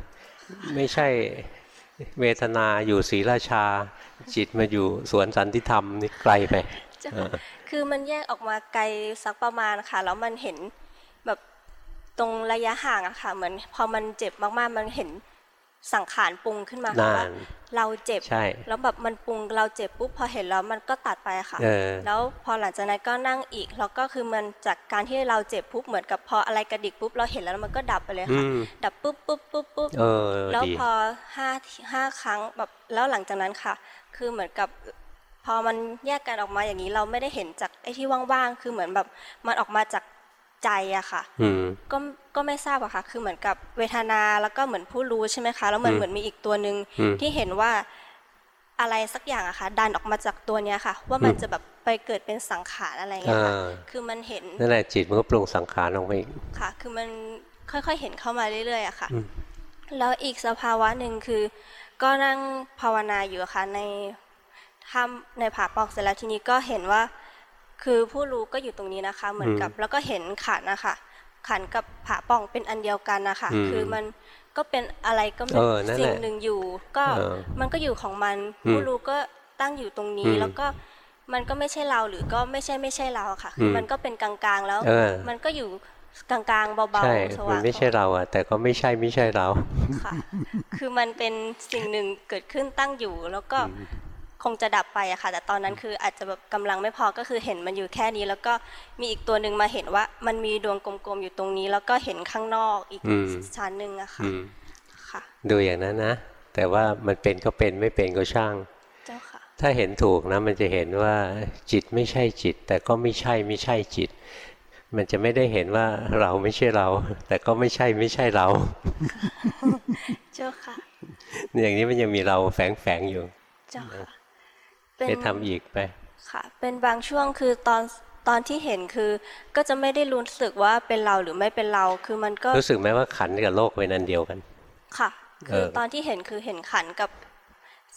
ไม่ใช่เวทนาอยู่ศรีราชา จิตมาอยู่สวนสันติธรรมนี่ไกลไปจะเออคือมันแยกออกมาไกลสักประมาณค่ะแล้วมันเห็นแบบตรงระยะห่างอะค่ะเหมือนพอมันเจ็บมากๆมันเห็น สังขารปรุงขึ้นมาค่ะนานว่าเราเจ็บใช่แล้วแบบมันปรุงเราเจ็บปุ๊บพอเห็นแล้วมันก็ตัดไปค่ะเออแล้วพอหลังจากนั้นก็นั่งอีก แล้วก็คือมันจากการที่เราเจ็บปุ๊บเหมือนกับพออะไรกระดิกปุ๊บเราเห็นแล้วมันก็ดับไปเลยอืค่ะมดับปุ๊บปุ๊บปุ๊บปุ๊บเออแล้วดีพอห้าห้าครั้งแบบแล้วหลังจากนั้นค่ะ คือเหมือนกับพอมันแยกกันออกมาอย่างนี้เราไม่ได้เห็นจากไอ้ที่ว่างๆ คือเหมือนแบบมันออกมาจาก ใจอะค่ะอืมก็ก็ไม่ทราบอะค่ะ คือเหมือนกับเวทนาแล้วก็เหมือนผู้รู้ใช่ไหมคะ แล้วเหมือนอืมเหมือนมีอีกตัวหนึ่งอืมที่เห็นว่าอะไรสักอย่างอะค่ะ ดันออกมาจากตัวเนี้ยค่ะ ว่ามันอืมจะแบบไปเกิดเป็นสังขารอะไรอย่างเงี้ยค่ะอ่าคือมันเห็นนั่นแหละจิตมันก็ปรุงสังขารลงไปอีกค่ะ คือมันค่อยๆเห็นเข้ามาเรื่อยๆอะค่ะอืมแล้วอีกสภาวะหนึ่งคือ ก็นั่งภาวนาอยู่อะค่ะในถ้ำในผาปอกเสร็จแล้วทีนี้ก็เห็นว่า คือผู้รู้ก็อยู่ตรงนี้นะคะ เหมือนกับ แล้วก็เห็นขันนะคะขันกับผาป่องเป็นอันเดียวกันนะคะอืมคือมันก็เป็นอะไรก็ไม่เออนั่นแหละสิ่งหนึ่งอยู่ ก็เออมันก็อยู่ของมันอืมผู้รู้ก็ตั้งอยู่ตรงนี้อืมแล้วก็มันก็ไม่ใช่เราหรือก็ไม่ใช่ไม่ใช่เราอะค่ะคืออมมันก็เป็นกลางๆแล้วเออมันก็อยู่กลางๆเบาใช่ๆสมัว่านงไม่ใช่เราอะแต่ก็ไม่ใช่ไม่ใช่เราค่ะ คือมันเป็นสิ่งหนึ่งเกิดขึ้นตั้งอยู่ แล้วก็ คงจะดับไปอะค่ะ แต่ตอนนั้นคืออาจจะแบบกำลังไม่พอก็คือเห็นมันอยู่แค่นี้ แล้วก็มีอีกตัวหนึ่งมาเห็นว่ามันมีดวงกลมๆอยู่ตรงนี้ แล้วก็เห็นข้างนอกอีกอืมชั้นหนึ่งอะค่ะอืมค่ะ ดูอย่างนั้นนะ แต่ว่ามันเป็นก็เป็นไม่เป็นก็ช่างเจ้าค่ะถ้าเห็นถูกนะมันจะเห็นว่าจิตไม่ใช่จิต แต่ก็ไม่ใช่ไม่ใช่จิต มันจะไม่ได้เห็นว่าเราไม่ใช่เรา แต่ก็ไม่ใช่ไม่ใช่เรา เจ้าค่ะอย่างนี้มันยังมีเราแฝงแฝงๆอยู่ เจ้าค่ะ ไปทำอีกไปค่ะ เป็นบางช่วงคือตอนตอนที่เห็นคือ ก็จะไม่ได้รู้สึกว่าเป็นเราหรือไม่เป็นเราคือมันก็รู้สึกไหมว่าขันธ์กับโลกเป็นอันเดียวกัน ค่ะ คือเออตอนที่เห็นคือเห็นขันกับ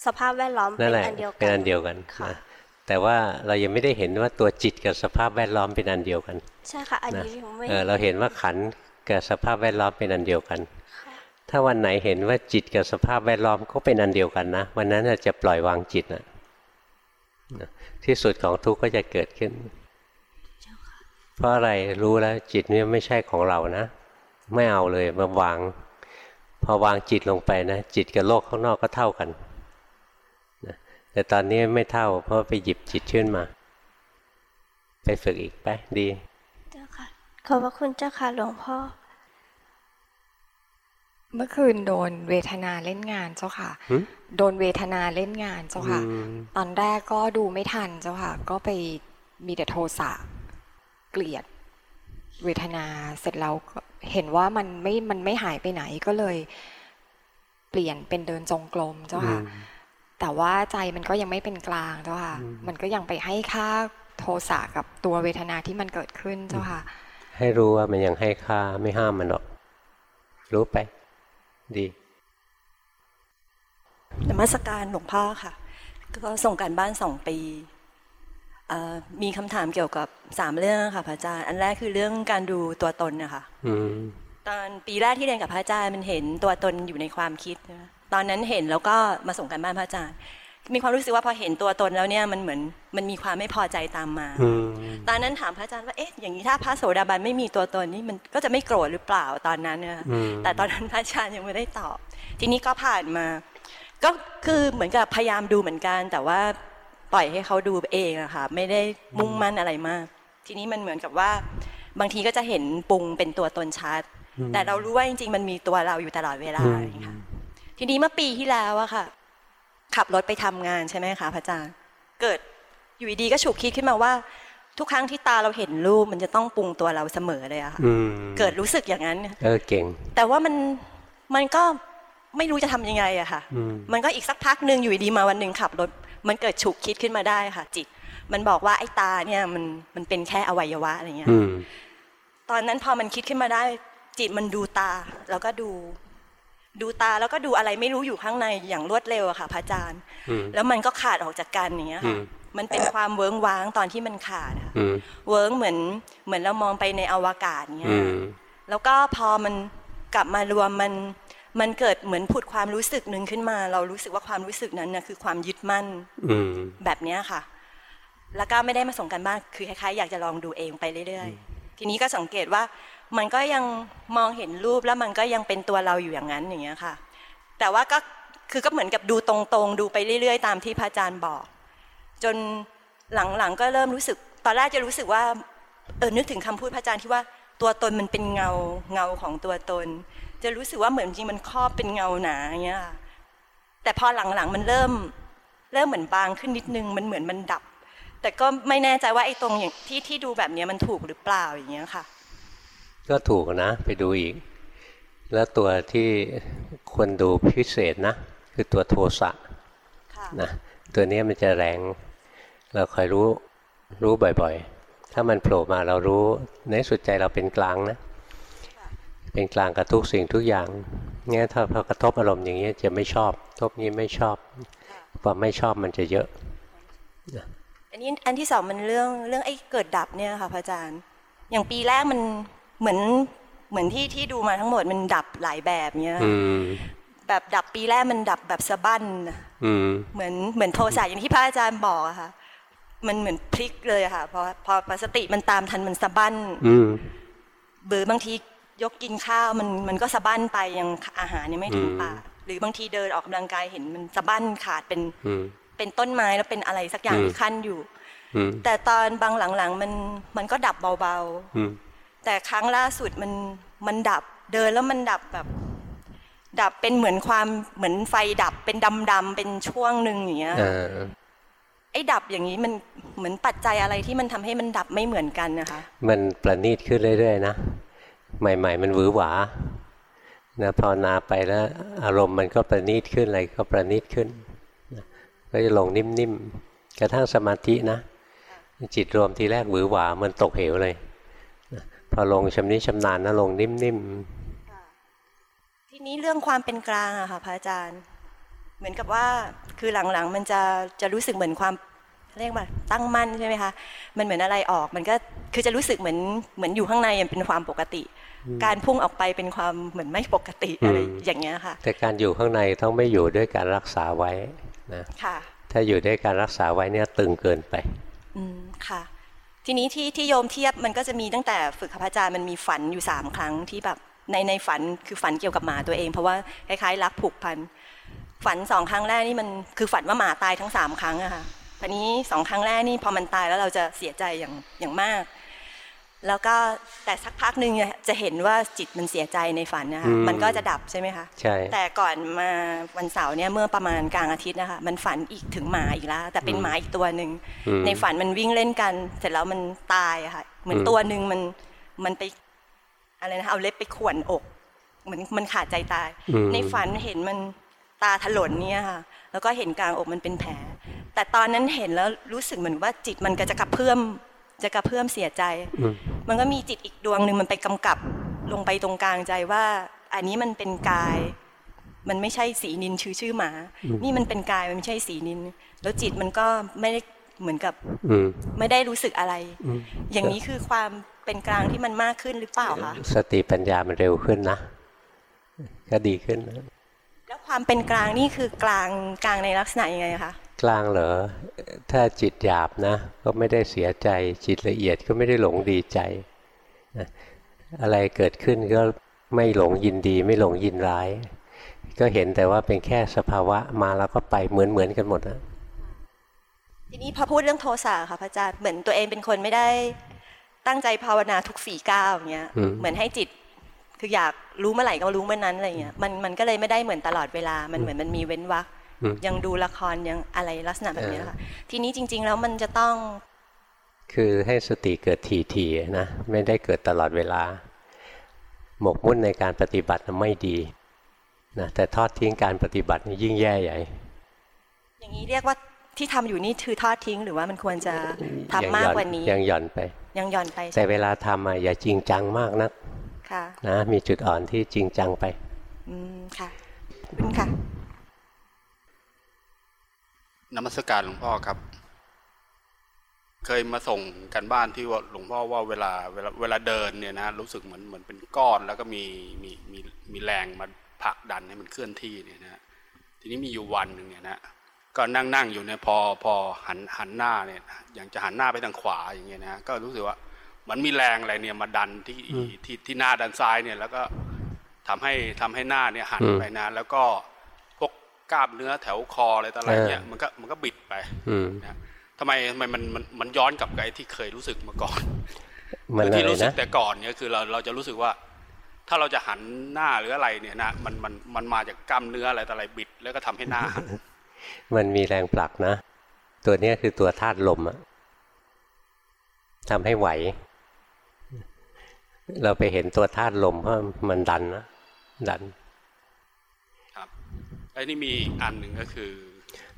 สภาพแวดล้อมนั่เป็นนแหละอันเดียวกันเป็นอันเดียวกันค่ะนะแต่ว่าเรายังไม่ได้เห็นว่าตัวจิตกับสภาพแวดล้อมเป็นอันเดียวกัน ใช่ค่ะอันนะนี้ผมไม่เออเราเห็นว่าขันธ์กับสภาพแวดล้อมเป็นอันเดียวกันค่ะถ้าวันไหนเห็นว่าจิตกับสภาพแวดล้อมก็เป็นอันเดียวกันนะ วันนั้นน่ะจะปล่อยวางจิตนะนะ ที่สุดของทุกข์ก็จะเกิดขึ้น เพราะอะไรรู้แล้วจิตเนี่ยไม่ใช่ของเรานะ ไม่เอาเลยมาวาง พอวางจิตลงไปนะ จิตกับโลกข้างนอกก็เท่ากันนะแต่ตอนนี้ไม่เท่า เพราะไปหยิบจิตขึ้นมา ไปฝึกอีกไปดี เจ้าค่ะ ขอบพระคุณเจ้าค่ะหลวงพ่อ เมื่อคืนโดนเวทนาเล่นงานเจ้าค่ะหึโดนเวทนาเล่นงานเจ้าค่ะอืมตอนแรกก็ดูไม่ทันเจ้าค่ะ ก็ไปมีแต่โทสะเกลียด เวทนาเสร็จแล้วก็เห็นว่ามันไม่ มันไม่หายไปไหนก็เลย เปลี่ยนเป็นเดินจงกรมเจ้าค่ะ แต่ว่าใจมันก็ยังไม่เป็นกลางเจ้าค่ะ มันก็ยังไปให้ค่าโทสะกับตัวเวทนาที่มันเกิดขึ้นเจ้าค่ะ ให้รู้ว่ามันยังให้ค่าไม่ห้ามมันหรอก รู้ไป ดีนมัสการหลวงพ่อค่ะ ก็ส่งการบ้านสองปีเอ่อมีคำถามเกี่ยวกับสามเรื่องค่ะพระอาจารย์ อันแรกคือเรื่องการดูตัวตนนะคะอืมตอนปีแรกที่เรียนกับพระอาจารย์มันเห็นตัวตนอยู่ในความคิดนะตอนนั้นเห็นแล้วก็มาส่งการบ้านพระอาจารย์ มีความรู้สึกว่าพอเห็นตัวตนแล้วเนี่ยมันเหมือนมันมีความไม่พอใจตามมาอืมตอนนั้นถามพระอาจารย์ว่าเอ๊ะอย่างนี้ถ้าพระโสดาบันไม่มีตัวตนนี่มันก็จะไม่โกรธหรือเปล่าตอนนั้นเนี่ยอืมแต่ตอนนั้นพระอาจารย์ยังไม่ได้ตอบ ทีนี้ก็ผ่านมา ก็คือเหมือนกับพยายามดูเหมือนกัน แต่ว่าปล่อยให้เขาดูเองอะค่ะไม่ได้มุ่งมั่นอะไรมาก ทีนี้มันเหมือนกับว่า บางทีก็จะเห็นปรุงเป็นตัวตนชัดแต่เรารู้ว่าจริง ๆ มันมีตัวเราอยู่ตลอดเวลาอย่างเงี้ยค่ะทีนี้เมื่อปีที่แล้วอะค่ะ ขับรถไปทำงานใช่ไหมคะพระอาจารย์เกิดอยู่ดีๆก็ฉุกคิดขึ้นมาว่า ทุกครั้งที่ตาเราเห็นรูปมันจะต้องปรุงตัวเราเสมอเลยอะค่ะอืมเกิดรู้สึกอย่างนั้นเออเก่ง แต่ว่ามันมันก็ไม่รู้จะทำยังไงอะค่ะอืมมันก็อีกสักพักหนึ่งอยู่ดีๆมาวันหนึ่งขับรถมันเกิดฉุกคิดขึ้นมาได้ค่ะ จิต มันบอกว่าไอ้ตาเนี่ยมันมันเป็นแค่อวัยวะอะไรเงี้ยอืมตอนนั้นพอมันคิดขึ้นมาได้ จิตมันดูตา แล้วก็ดู ดูตาแล้วก็ดูอะไรไม่รู้อยู่ข้างในอย่างรวดเร็วอะค่ะพระอาจารย์อืมแล้วมันก็ขาดออกจากกันอย่างเงี้ยค่ะอืมมันเป็นความเวิ้งว้างตอนที่มันขาดอะค่ะอืมเวิ้งเหมือนเหมือนเรามองไปในอวกาศเงี้อืยมแล้วก็พอมันกลับมารวมมันมันเกิดเหมือนผุดความรู้สึกหนึ่งขึ้นมา เรารู้สึกว่าความรู้สึกนั้นนะคือความยึดมั่นอืมแบบเนี้ยค่ะ แล้วก็ไม่ได้มาส่งกันบ้านคือคล้ายๆอยากจะลองดูเองไปเรื่อยๆ ทีนี้ก็สังเกตว่า มันก็ยังมองเห็นรูปแล้วมันก็ยังเป็นตัวเราอยู่อย่างนั้นอย่างเงี้ยค่ะ แต่ว่าก็คือก็เหมือนกับดูตรงๆ ดูไปเรื่อย ๆ ตามที่พระอาจารย์บอก จนหลังๆก็เริ่มรู้สึก ตอนแรกจะรู้สึกว่าเออนึกถึงคำพูดพระอาจารย์ที่ว่าตัวตนมันเป็นเงาเงาของตัวตน จะรู้สึกว่าเหมือนจริงมันครอบเป็นเงาหนาอย่างเงี้ยแต่พอหลังๆมันเริ่มเริ่มเหมือนบางขึ้นนิดนึงมันเหมือนมันดับ แต่ก็ไม่แน่ใจว่าไอ้ตรงอย่างที่ที่ดูแบบนี้มันถูกหรือเปล่าอย่างเงี้ยค่ะ ก็ถูกนะ ไปดูอีก แล้วตัวที่ควรดูพิเศษนะ คือตัวโทสะค่ะนะตัวเนี้ยมันจะแรงเราคอยรู้รู้บ่อยๆ ถ้ามันโผล่มาเรารู้ในสุดใจเราเป็นกลางนะ เป็นกลางกับทุกสิ่งทุกอย่างงั้นถ้าพอกระทบอารมณ์อย่างนี้ยจะไม่ชอบทบนี้ไม่ชอบความไม่ชอบมันจะเยอะอันนี้อันที่สองมันเรื่องเรื่องไอ้เกิดดับเนี่ยค่ะพระอาจารย์ อย่างปีแรกมัน เหมือนเหมือนที่ที่ดูมาทั้งหมดมันดับหลายแบบเนี้ยอืมแบบดับปีแรกมันดับแบบสะบั้นน่ะอืมเหมือนเหมือนโทสะอย่างที่พระอาจารย์บอกอะค่ะ มันเหมือนพลิกเลยอะค่ะพอพอพอสติมันตามทันมันสะบั้นอืมหรือบางทียกกินข้าวมันมันก็สะบั้นไปยังอาหารยังไม่ถึงอืมปากหรือบางทีเดินออกกำลังกายเห็นมันสะบั้นขาดเป็นอืมเป็นต้นไม้แล้วเป็นอะไรสักอย่างอืมที่ขั้นอยู่อืมแต่ตอนบางหลังๆมันมันก็ดับเบาอืมๆ แต่ครั้งล่าสุดมันมันดับเดินแล้วมันดับแบบ ดับเป็นเหมือนความเหมือนไฟดับเป็นดำๆเป็นช่วงหนึ่งอย่างเงี้ยเออไอ้ดับอย่างนี้มันเหมือนปัจจัยอะไรที่มันทำให้มันดับไม่เหมือนกันนะคะ มันประณีตขึ้นเรื่อยๆนะใหม่ ๆ มันหวือหวานะภาวนาไปแล้ว อารมณ์มันก็ประณีตขึ้นอะไรก็ประณีตขึ้นนะก็จะลงนิ่มๆกระทั่งสมาธินะ จิตรวมทีแรกหวือหวาเหมันตกเหวเลยนะ พอลงชำนิชำนาญนะลงนิ่มทีนี้เรื่องความเป็นกลางอะค่ะพระอาจารย์ เหมือนกับว่าคือหลังๆ มันจะจะรู้สึกเหมือนความเรียกว่าตั้งมั่นใช่ไหมคะมันเหมือนอะไรออกมันก็คือจะรู้สึกเหมือนเหมือนอยู่ข้างในยังเป็นความปกติ การพุ่งออกไปเป็นความเหมือนไม่ปกติอะไรอย่างเงี้ยค่ะๆแต่การอยู่ข้างในต้องไม่อยู่ด้วยการรักษาไว้นะค่ะ ถ้าอยู่ด้วยการรักษาไว้เนี่ยตึงเกินไป อืมค่ะ ทีนี้ที่ที่โยมเทียบมันก็จะมีตั้งแต่ฝึกขับพระอาจารย์มันมีฝันอยู่สามครั้งที่แบบในในฝันคือฝันเกี่ยวกับหมาตัวเอง เพราะว่าคล้ายๆรักผูกพันฝันสองครั้งแรกนี่มันคือฝันว่าหมาตายทั้งสามครั้งอะค่ะทีนี้สองครั้งแรกนี่พอมันตายแล้วเราจะเสียใจอย่างอย่างมาก แล้วก็แต่สักพักหนึ่งเนี่ยจะเห็นว่าจิตมันเสียใจในฝันนะคะอืมมันก็จะดับใช่ไหมคะใช่แต่ก่อนมาวันเสาร์เนี่ยเมื่อประมาณกลางอาทิตย์นะคะมันฝันอีกถึงหมาอีกแล้ว แต่เป็นหมาอีกตัวหนึ่งอืมในฝันมันวิ่งเล่นกัน เสร็จแล้วมันตายอะค่ะ เหมือนอืมตัวหนึ่งมันมันไปอะไรนะเอาเล็บไปข่วนอกเหมือนมันขาดใจตายอืมในฝันเห็นมันตาถลนเนี่ยค่ะ แล้วก็เห็นกลางอกมันเป็นแผล แต่ตอนนั้นเห็นแล้วรู้สึกเหมือนว่าจิตมันก็จะกระเพื่อมจะกระเพื่อมเสียใจอื มมันก็มีจิตอีกดวงหนึ่งมันไปกำกับลงไปตรงกลางใจว่า อันนี้มันเป็นกาย มันไม่ใช่สีนินชื่อชื่อหมา นี่มันเป็นกายมันไม่ใช่สีนิน แล้วจิตมันก็ไม่ได้เหมือนกับอืมไม่ได้รู้สึกอะไรอืมอย่างนี้คือความเป็นกลางที่มันมากขึ้นหรือเปล่าคะสติปัญญามันเร็วขึ้นนะก็ดีขึ้นนะแล้วความเป็นกลางนี่คือกลางกลางในลักษณะยังไงคะ กลางเหรอ ถ้าจิตหยาบนะ ก็ไม่ได้เสียใจ จิตละเอียดก็ไม่ได้หลงดีใจนะอะไรเกิดขึ้นก็ไม่หลงยินดี ไม่หลงยินร้าย ก็เห็นแต่ว่าเป็นแค่สภาวะมาแล้วก็ไปเหมือนเหมือนกันหมดนะทีนี้พอพูดเรื่องโทสะค่ะพระอาจารย์เหมือนตัวเองเป็นคนไม่ได้ตั้งใจภาวนาทุกสี่ก้าวอย่างเงี้ยอืมเหมือนให้จิตคืออยากรู้เมื่อไหร่ก็รู้เมื่อนั้นอะไรเงี้ยมันมันก็เลยไม่ได้เหมือนตลอดเวลามันเหมือนมันมีเว้นวรรคอืม ยังดูละครยังอะไรลักษณะแบบเนี้ยเออค่ะทีนี้จริง ๆ แล้วมันจะต้อง คือให้สติเกิดทีๆนะไม่ได้เกิดตลอดเวลา หมกมุ่นในการปฏิบัติน่ะไม่ดีนะแต่ทอดทิ้งการปฏิบัตินี่ยิ่งแย่ใหญ่ อย่างนี้เรียกว่าที่ทำอยู่นี่คือทอดทิ้งหรือว่ามันควรจะทำมากกว่านี้ ยังหย่อนไป ยังหย่อนไป แต่เวลาทำอะอย่าจริงจังมากนัก ค่ะ นะ มีจุดอ่อนที่จริงจังไป อืมค่ะขอบคุณค่ะ นมัสการหลวงพ่อครับ เคยมาส่งกันบ้านที่ว่าหลวงพ่อว่าเวลาเวลาเวลาเดินเนี่ยนะรู้สึกเหมือนเหมือนเป็นก้อนแล้วก็มีมีมีมีแรงมาผลักดันให้มันเคลื่อนที่เนี่ยนะทีนี้มีอยู่วันหนึ่งเนี่ยนะก็นั่งนั่งอยู่เนี่ยพอพอหันหันหน้าเนี่ยอย่างจะหันหน้าไปทางขวาอย่างเงี้ยนะก็รู้สึกว่ามันมีแรงอะไรเนี่ยมาดันที่อืมที่ที่หน้าด้านซ้ายเนี่ย แล้วก็ทำให้ทำให้หน้าเนี่ยหันอืมไปนะแล้วก็พว กกล้ามเนื้อแถวคออะไรต่ออะไรเนี่ยเออมันก็มันก็บิดไปอืมนะทำไมทำไมมันมันมันย้อนกลับกับไอ้ที่เคยรู้สึกมาก่อนมันคืออะไรที่รู้สึกนะแต่ก่อนเนี่ยคือเราเราจะรู้สึกว่า ถ้าเราจะหันหน้าหรืออะไรเนี่ยนะมันมันมันมาจากกล้ามเนื้ออะไรต่ออะไรบิด แล้วก็ทำให้หน้าหันมันมีแรงผลักนะ ตัวเนี้ยคือตัวธาตุลมอะทำให้ไหว เราไปเห็นตัวธาตุลมเพราะมันดันนะดันครับ ไอ้นี่มีอีกอันหนึ่งก็คือ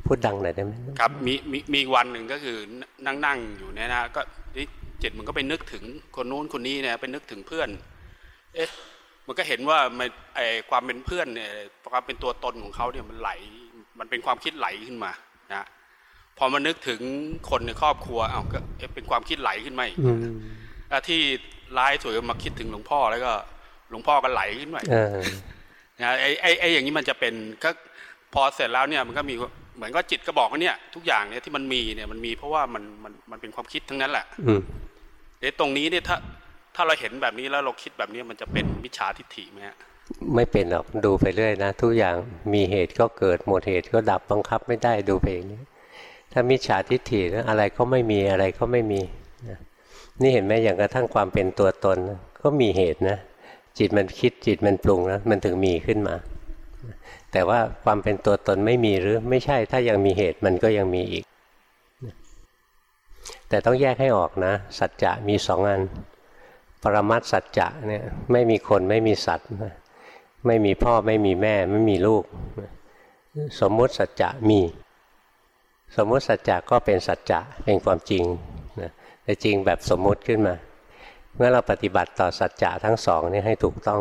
พูดดังหน่อยได้ไหมครับมีมีมีอีกวันหนึ่งก็คือนั่งนั่งอยู่เนี่ยนะก็นี่จิตมันก็ไปนึกถึงคนนู้นคนนี้เนี่ยไปนึกถึงเพื่อน เอ๊ะมันก็เห็นว่ามันไอความเป็นเพื่อนเนี่ยความเป็นตัวตนของเขาเนี่ยมันไหล มันเป็นความคิดไหลขึ้นมานะพอมานึกถึงคนในครอบครัวเอาวก็เอ๊ะเป็นความคิดไหลขึ้นมาอีกอืมแล้วที่ร้ายสวยก็มาคิดถึงหลวงพ่อแล้วก็ หลวงพ่อก็ไหลขึ้นมาอีกเออ นะไอ้ไอ้ไอ้อย่างนี้มันจะเป็นก็พอเสร็จแล้วเนี่ยมันก็มีเหมือนก็จิตก็บอกว่าเนี่ย ทุกอย่างเนี่ยที่มันมีเนี่ยมันมีเพราะว่ามันมันมันเป็นความคิดทั้งนั้นแหละอืมเดี๋ยวตรงนี้เนี่ยถ้าถ้าเราเห็นแบบนี้แล้วเราคิดแบบนี้มันจะเป็นมิจฉาทิฏฐิไหมฮะไม่เป็นหรอกดูไปเรื่อยนะทุกอย่างมีเหตุก็เกิดหมดเหตุก็ดับบังคับไม่ได้ดูไปอย่างนี้ถ้ามิจฉาทิฏฐินะอะไรก็ไม่มีอะไรก็ไม่มีนะนี่เห็นไหมอย่างกระทั่งความเป็นตัวตนนะก็มีเหตุนะ จิตมันคิดจิตมันปรุงนะมันถึงมีขึ้นมา แต่ว่าความเป็นตัวตนไม่มีหรือไม่ใช่ถ้ายังมีเหตุมันก็ยังมีอีก แต่ต้องแยกให้ออกนะ สัจจะมีสองอัน ปรมัตสัจจะเนี่ยไม่มีคนไม่มีสัตว์ ไม่มีพ่อไม่มีแม่ไม่มีลูก สมมุติสัจจะมี สมมุติสัจจะก็เป็นสัจจะเป็นความจริงนะแต่จริงแบบสมมุติขึ้นมา เมื่อเราปฏิบัติต่อสัจจะทั้งสองนี่ให้ถูกต้อง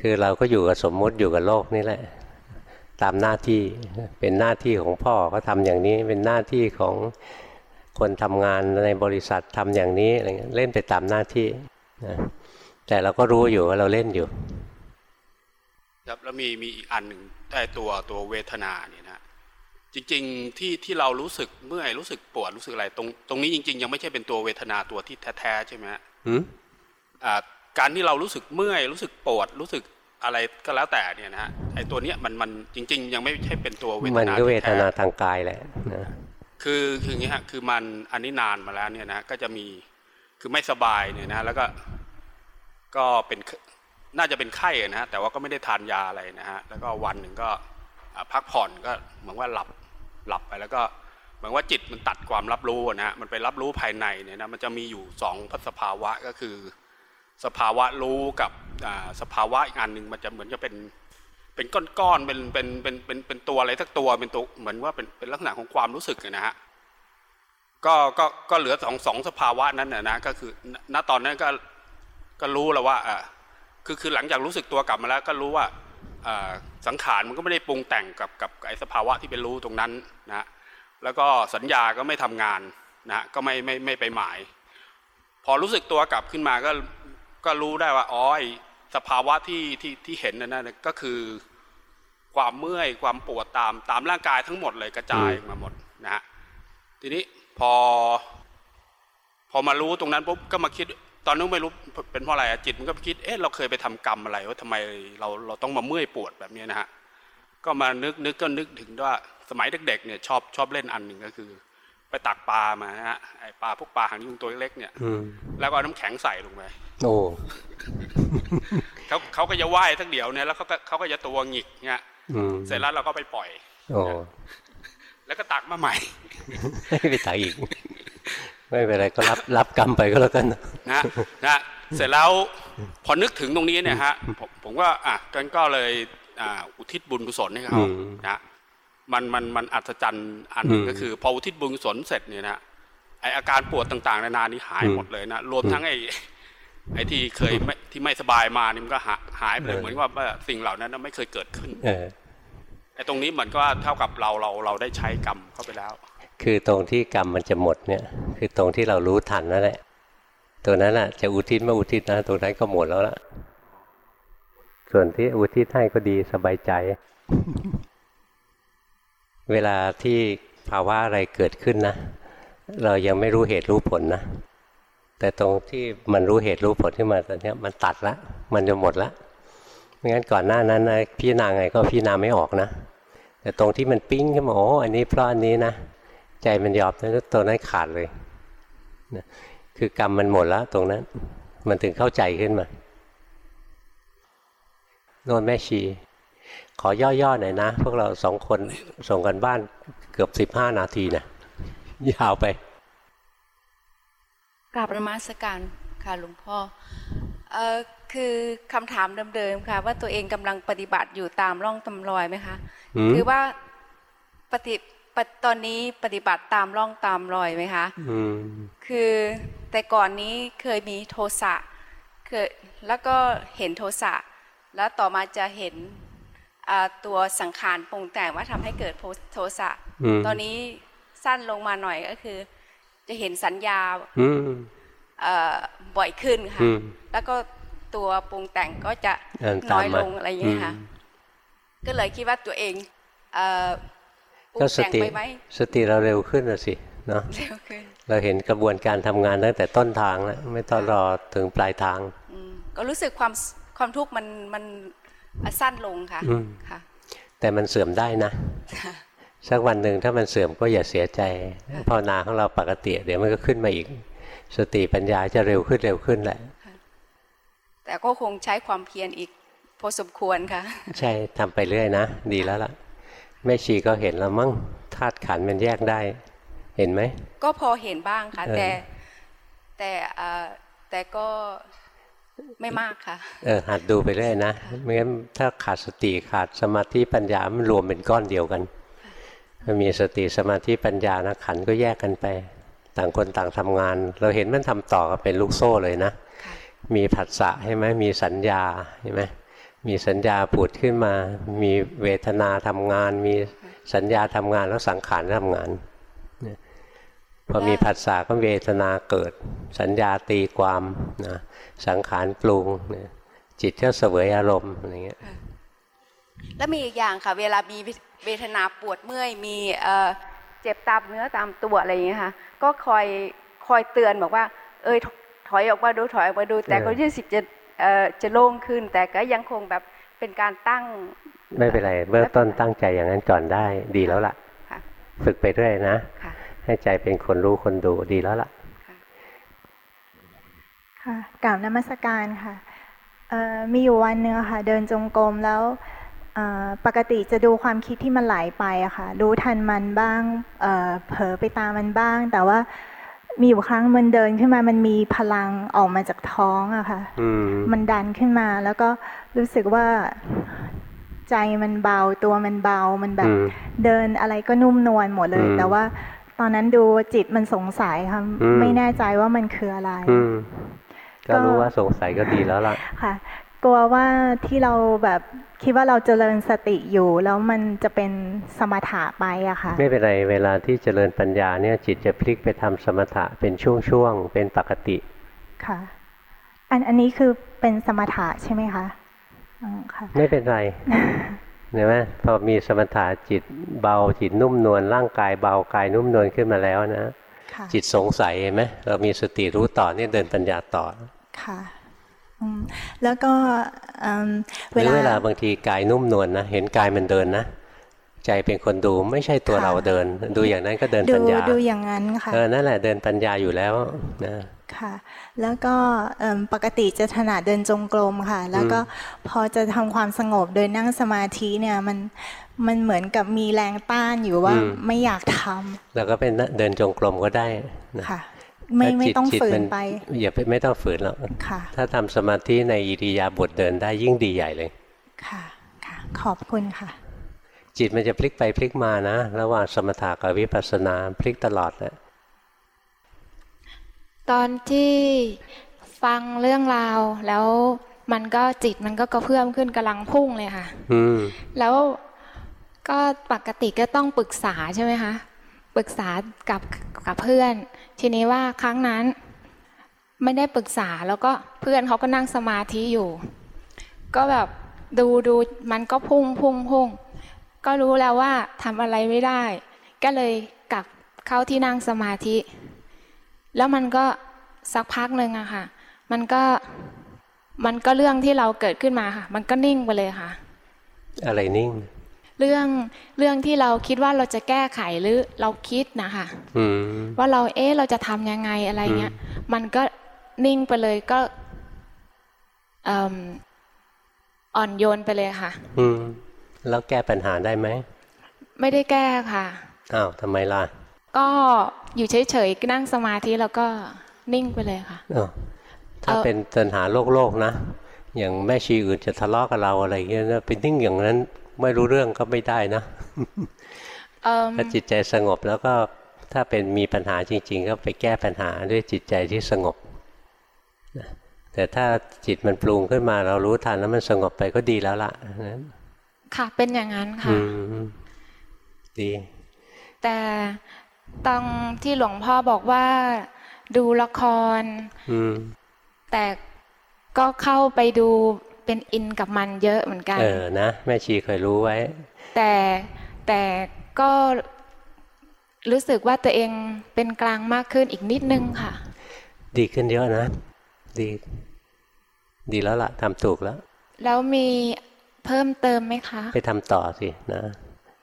คือเราก็อยู่กับสมมุติอยู่กับโลกนี่แหละ ตามหน้าที่เป็นหน้าที่ของพ่อก็ทำอย่างนี้เป็นหน้าที่ของคนทำงานในบริษัททำอย่างนี้อะไรเงี้ยเล่นไปตามหน้าที่นะแต่เราก็รู้อยู่ว่าเราเล่นอยู่ ครับแล้วมีมีอีกอันหนึ่งแต่ตัวตัวเวทนาเนี่ย จริงๆที่ที่เรารู้สึกเมื่อยรู้สึกปวดรู้สึกอะไรตรงตรงนี้จริง ๆ ยังไม่ใช่เป็นตัวเวทนาตัวที่แท้ๆใช่ไหมฮะหืมอ่าการที่เรารู้สึกเมื่อยรู้สึกปวดรู้สึกอะไรก็แล้วแต่เนี่ยนะฮะไอ้ตัวเนี้ยมันมันจริง ๆ ยังไม่ใช่เป็นตัวเวทนามันก็เวทนาที่แท้ทางกายแหละนะคือคืออย่างนี้ฮะคือมันอันนี้นานมาแล้วเนี่ยนะก็จะมีคือไม่สบายเนี่ยนะแล้วก็ก็เป็นน่าจะเป็นไข้อะนะฮะแต่ว่าก็ไม่ได้ทานยาอะไรนะฮะแล้วก็วันหนึ่งก็อ่าพักผ่อนก็เหมือนว่าหลับ หลับไปแล้วก็เหมือนว่าจิตมันตัดความรับรู้นะฮะมันไปรับรู้ภายในเนี่ยนะมันจะมีอยู่สองพัสภาวะก็คือ สภาวะรู้กับสภาวะอีกอันหนึ่งมันจะเหมือนจะเป็นเป็นก้อนๆเป็นเป็นเป็นเป็นเป็นตัวอะไรสักตัวเป็นตัวเหมือนว่าเป็นเป็นลักษณะของความรู้สึกนะฮะก็ก็ก็เหลือสองสองสภาวะนั้นนะนะก็คือณตอนนั้นก็ก็รู้แล้วว่าอ่าคือคือหลังจากรู้สึกตัวกลับมาแล้วก็รู้ว่า สังขารมันก็ไม่ได้ปรุงแต่งกับกับไอ้สภาวะที่เป็นรู้ตรงนั้นนะฮะแล้วก็สัญญาก็ไม่ทำงานนะฮะก็ไม่ไม่ไม่ไปหมาย พอรู้สึกตัวกลับขึ้นมาก็ก็รู้ได้ว่าอ๋อไอ้สภาวะที่ที่ที่เห็นนั่นนะก็คือความเมื่อยความปวดตามตามร่างกายทั้งหมดเลยกระจายมาหมดนะฮะทีนี้พอ พอมารู้ตรงนั้นปุ๊บก็มาคิด ตอนนู้นไม่รู้เป็นเพราะอะไรอะจิตมันก็คิดเอ๊ะเราเคยไปทำกรรมอะไรว่าทำไมเราเราต้องมาเมื่อยปวดแบบนี้นะฮะก็มานึกนึกก็นึกถึงว่าสมัยเด็กๆเนี่ยชอบชอบเล่นอันหนึ่งก็คือ ไปตักปลามานะฮะไอปลาพวกปลาหางยุงตัวเล็กๆเนี่ยอืมแล้วก็เอาน้ำแข็งใส่ลงไปโอ้เขาเขาก็จะว่ายทั้งเดียวเนี่ยแล้วเขาก็เขาก็จะตัวหงิกเนี่ยอืมเสร็จแล้วเราก็ไปปล่อยโอ้แล้วก็ตักมาใหม่ไม่ไปตักอีก ไม่เป็นไรก็รับรับกรรมไปก็แล้วกันนะนะนะเสร็จแล้วพอนึกถึงตรงนี้เนี่ยฮะผมผมก็อะกันก็เลยอ่าอุทิศบุญกุศลให้เขานะมันมันมันอัศจรรย์อันหนึงก็คือ พออุทิศบุญกุศลเสร็จเนี่ยนะไออาการปวดต่างๆนานานี่หายหมดเลยนะรวมทั้งไอไอที่เคยไม่ที่ไม่สบายมานี่มันก็หาหายไปเลยเหมือนว่าว่าสิ่งเหล่านั้นนะไม่เคยเกิดขึ้นเออไอตรงนี้เหมือนก็ว่าเท่ากับเราเราเราได้ใช้กรรมเข้าไปแล้ว คือตรงที่กรรมมันจะหมดเนี่ย คือตรงที่เรารู้ทันนั่นแหละ ตัวนั้นอะ จะอุทิศไม่อุทิศนะตรงนั้นก็หมดแล้วล่ะ ส่วนที่อุทิศให้ก็ดีสบายใจ เวลาที่ภาวะอะไรเกิดขึ้นนะเรายังไม่รู้เหตุรู้ผลนะแต่ตรงที่มันรู้เหตุรู้ผลขึ้นมาตอนนี้มันตัดละมันจะหมดละไม่งั้นก่อนหน้านั้นนะพี่นางไงก็พี่นาไม่ออกนะแต่ตรงที่มันปิ้งขึ้นมาโอ้อันนี้เพราะอันนี้นะ ใจมันยอมแล้วตัวนั้นขาดเลยนะคือกรรมมันหมดแล้วตรงนั้น มันถึงเข้าใจขึ้นมาโน่นแม่ชี ขอย่อๆหน่อยนะ พวกเราสองคนส่งกันบ้านเกือบสิบห้านาทีนะยาวไปกราบนมัสการค่ะหลวงพ่อเอ่อคือคำถามเดิมๆค่ะ ว่าตัวเองกำลังปฏิบัติอยู่ตามร่องตำรอยไหมคะอืมคือว่าปฏิปฏิ ตอนนี้ปฏิบัติตามร่องตามรอยไหมคะอืมคือแต่ก่อนนี้เคยมีโทสะเคยแล้วก็เห็นโทสะแล้วต่อมาจะเห็นอ่าตัวสังขารปรุงแต่งว่าทำให้เกิดโทสะอืมตอนนี้สั้นลงมาหน่อยก็คือ จะเห็นสัญญาอืมเอ่อบ่อยขึ้นค่ะอืมแล้วก็ตัวปรุงแต่งก็จะเอิ่มน้ตาอมยมาลงอะไรอย่างเงี้ยค่ะอืมก็เลยคิดว่าตัวเองเอ่อปรุ ก็งสแต่งติไปไหมสติเราเร็วขึ้นนะสิเนาะเร็วขึ้นเราเห็นกระบวนการทำงานตั้งแต่ต้นทางแล้วไม่ต้องรอถึงปลายทางอืมก็รู้สึกความความทุกข์มันมันสั้นลงค่ะอืมค่ะ แต่มันเสื่อมได้นะสักวันหนึ่งถ้ามันเสื่อมก็อย่าเสียใจภาวนาของเราปกติ เดี๋ยวมันก็ขึ้นมาอีก สติปัญญาจะเร็วขึ้นเร็วขึ้นแหละ แต่ก็คงใช้ความเพียรอีกพอสมควรค่ะ ใช่ทำไปเรื่อยนะ ดีแล้วล่ะ แม่ชีก็เห็นแล้วมั้งธาตุขันธ์มันแยกได้ เห็นไหม ก็พอเห็นบ้างค่ะเออแต่แต่เอ่อแต่ก็ไม่มากค่ะ เออหัดดูไปเรื่อยนะไม่งั้นถ้าขาดสติขาดสมาธิปัญญามันรวมเป็นก้อนเดียวกันถ้ามีสติสมาธิปัญญานะขันธ์ก็แยกกันไป ต่างคนต่างทำงาน เราเห็นมันทำต่อกันเป็นลูกโซ่เลยนะค่ะมีผัสสะใช่ไหมมีสัญญาใช่ไหม มีสัญญาผุดขึ้นมา มีเวทนาทำงาน มีสัญญาทำงานแล้วสังขารทำงานเนี่ยพอมีผัสสะก็เวทนาเกิด สัญญาตีความนะสังขารปรุงเนี่ยจิตก็เสวยอารมณ์อะไรเงี้ยแล้วมีอีกอย่างค่ะ เวลามีเวทนาปวดเมื่อยมีเอ่อเจ็บตามเนื้อตามตัวอะไรอย่างเงี้ยค่ะ ก็คอยคอยเตือนบอกว่า เอ้ยถอยออกมาดูถอยออกมาดู แต่ก็รู้สึกจะเอ่อ จะโล่งขึ้น แต่ก็ยังคงแบบเป็นการตั้ง ไม่เป็นไรเบื้องต้นตั้งใจอย่างนั้นก่อนได้ดีแล้วล่ะค่ะฝึกไปเรื่อยนะค่ะให้ใจเป็นคนรู้คนดูดีแล้วล่ะค่ะกราบนมัสการค่ะเอ่อมีอยู่วันหนึ่งอะค่ะ เดินจงกรมแล้วเอ่อปกติจะดูความคิดที่มันไหลไปอะค่ะ รู้ทันมันบ้างเอ่อเผลอไปตามมันบ้าง แต่ว่า มีอยู่ครั้งมันเดินขึ้นมา มันมีพลังออกมาจากท้องอะค่ะอืมมันดันขึ้นมาแล้วก็รู้สึกว่าใจมันเบาตัวมันเบา มันแบบอืมเดินอะไรก็นุ่มนวลหมดเลยอืมแต่ว่าตอนนั้นดูจิตมันสงสัยค่ะอืมไม่แน่ใจว่ามันคืออะไรอืมก็รู้ว่าสงสัยก็ดีแล้วล่ะค่ะ กลัวว่าที่เราแบบ คิดว่าเราเจริญสติอยู่ แล้วมันจะเป็นสมถะไปอะค่ะ ไม่เป็นไรเวลาที่เจริญปัญญาเนี่ยจิตจะพลิกไปทำสมถะเป็นช่วงๆเป็นปกติค่ะ อันอันนี้คือเป็นสมถะใช่ไหมคะอืมค่ะไม่เป็นไรเห็นไหมพอมีสมถะจิตเบาจิตนุ่มนวลร่างกายเบากายนุ่มนวลขึ้นมาแล้วนะค่ะจิตสงสัยเห็นไหมเรามีสติรู้ต่อเนี่ยเดินปัญญาต่อค่ะอืม แล้วก็อืมหรือเวลาบางทีกายนุ่มนวลนะเห็นกายมันเดินนะใจเป็นคนดูไม่ใช่ตัวเราเดิน ดูอย่างนั้นก็เดินดูปัญญาดูอย่างนั้นค่ะเออนั่นแหละเดินปัญญาอยู่แล้วนะค่ะแล้วก็เอิ่มปกติจะถนัดเดินจงกรมค่ะ แล้วก็พอจะทำความสงบโดยนั่งสมาธิเนี่ยมันมันเหมือนกับมีแรงต้านอยู่ว่าไม่อยากทแล้วก็เป็นเดินจงกรมก็ได้นะำค่ะ ไม่ถ้าไม่จิตต้องจิตฝืนมันไปอย่าไปไม่ต้องฝืนหรอกค่ะถ้าทำสมาธิในอิริยาบถเดินได้ยิ่งดีใหญ่เลย ค่ะค่ะ ขอบคุณค่ะ จิตมันจะพลิกไปพลิกมานะ ระหว่างสมถะกับวิปัสสนาพลิกตลอดแหละตอนที่ฟังเรื่องราวแล้วมันก็จิตมันก็กระเพื่อมขึ้นกำลังพุ่งเลยค่ะ อืมแล้วก็ปกติก็ต้องปรึกษาใช่ไหมคะ ปรึกษากับกับเพื่อน ทีนี้ว่าครั้งนั้นไม่ได้ปรึกษาแล้วก็เพื่อนเขาก็นั่งสมาธิอยู่ ก็แบบดูดูมันก็พุ่งพุ่งพุ่งก็รู้แล้วว่าทำอะไรไม่ได้ ก็เลยกลับเข้าที่นั่งสมาธิ แล้วมันก็สักพักหนึ่งอะค่ะ มันก็มันก็เรื่องที่เราเกิดขึ้นมาค่ะ มันก็นิ่งไปเลยค่ะ อะไรนิ่ง เรื่องเรื่องที่เราคิดว่าเราจะแก้ไขหรือเราคิดนะคะอืมว่าเราเอ๊ะเราจะทำยังไงอะไรเงี้ย มันก็นิ่งไปเลยก็เอิ่มอ่อนโยนไปเลยค่ะ อืม แล้วแก้ปัญหาได้ไหม ไม่ได้แก้ค่ะ อ้าวทำไมล่ะ ก็อยู่เฉยๆนั่งสมาธิแล้วก็นิ่งไปเลยค่ะอ้าวถ้าเอ่อเป็นปัญหาโลกโลกๆนะ อย่างแม่ชีอื่นจะทะเลาะกับเราอะไรเงี้ยนะไปนิ่งอย่างนั้น ไม่รู้เรื่องก็ไม่ได้นะเอิ่มถ้าจิตใจสงบแล้วก็ถ้าเป็นมีปัญหาจริง ๆ ก็ไปแก้ปัญหาด้วยจิตใจที่สงบนะแต่ถ้าจิตมันปรุงขึ้นมาเรารู้ทันแล้วมันสงบไปก็ดีแล้วล่ะนะค่ะเป็นอย่างนั้นค่ะอืมดี แต่ตอนที่หลวงพ่อบอกว่าดูละครอืมแต่ก็เข้าไปดู เป็นอินกับมันเยอะเหมือนกัน เออนะแม่ชีเคยรู้ไว้ แต่แต่ก็รู้สึกว่าตัวเองเป็นกลางมากขึ้นอีกนิดนึงค่ะ ดีขึ้นเยอะนะ ดี ดีแล้วล่ะทำถูกแล้ว แล้วมีเพิ่มเติมไหมคะ ไปทำต่อสินะ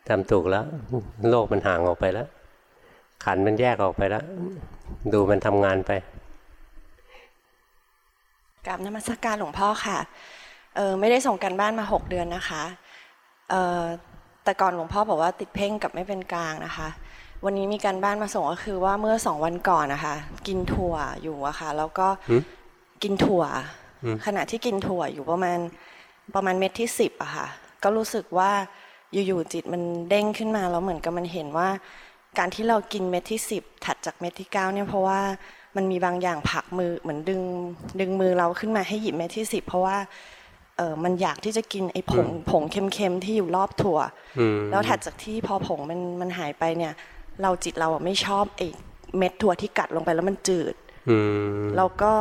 ทำถูกแล้ว โลกมันห่างออกไปแล้ว ขันธ์มันแยกออกไปแล้ว ดูมันทำงานไปกราบนมัสการหลวงพ่อค่ะเออไม่ได้ส่งกันบ้านมาหกเดือนนะคะเออแต่ก่อนหลวงพ่อบอกว่าติดเพ่งกับไม่เป็นกลางนะคะ วันนี้มีการบ้านมาส่งก็คือว่าเมื่อสองวันก่อนนะคะ กินถั่วอยู่อะค่ะ แล้วก็หืมกินถั่วอืมขณะที่กินถั่วอยู่ประมาณประมาณเม็ดที่สิบอะค่ะ ก็รู้สึกว่าอยู่ๆจิตมันเด้งขึ้นมาแล้วเหมือนกับมันเห็นว่า การที่เรากินเม็ดที่สิบถัดจากเม็ดที่เก้าเนี่ยเพราะว่ามันมีบางอย่างผลักมือเหมือนดึงดึงมือเราขึ้นมาให้หยิบเม็ดที่สิบเพราะว่า เออมันอยากที่จะกินไอ้ผงผงเค็มๆที่อยู่รอบถั่วอืมแล้วถัดจากที่พอผงมันมันหายไปเนี่ย เราจิตเราอะไม่ชอบไอ้เม็ดถั่วที่กัดลงไปแล้วมันจืดอืมเราก็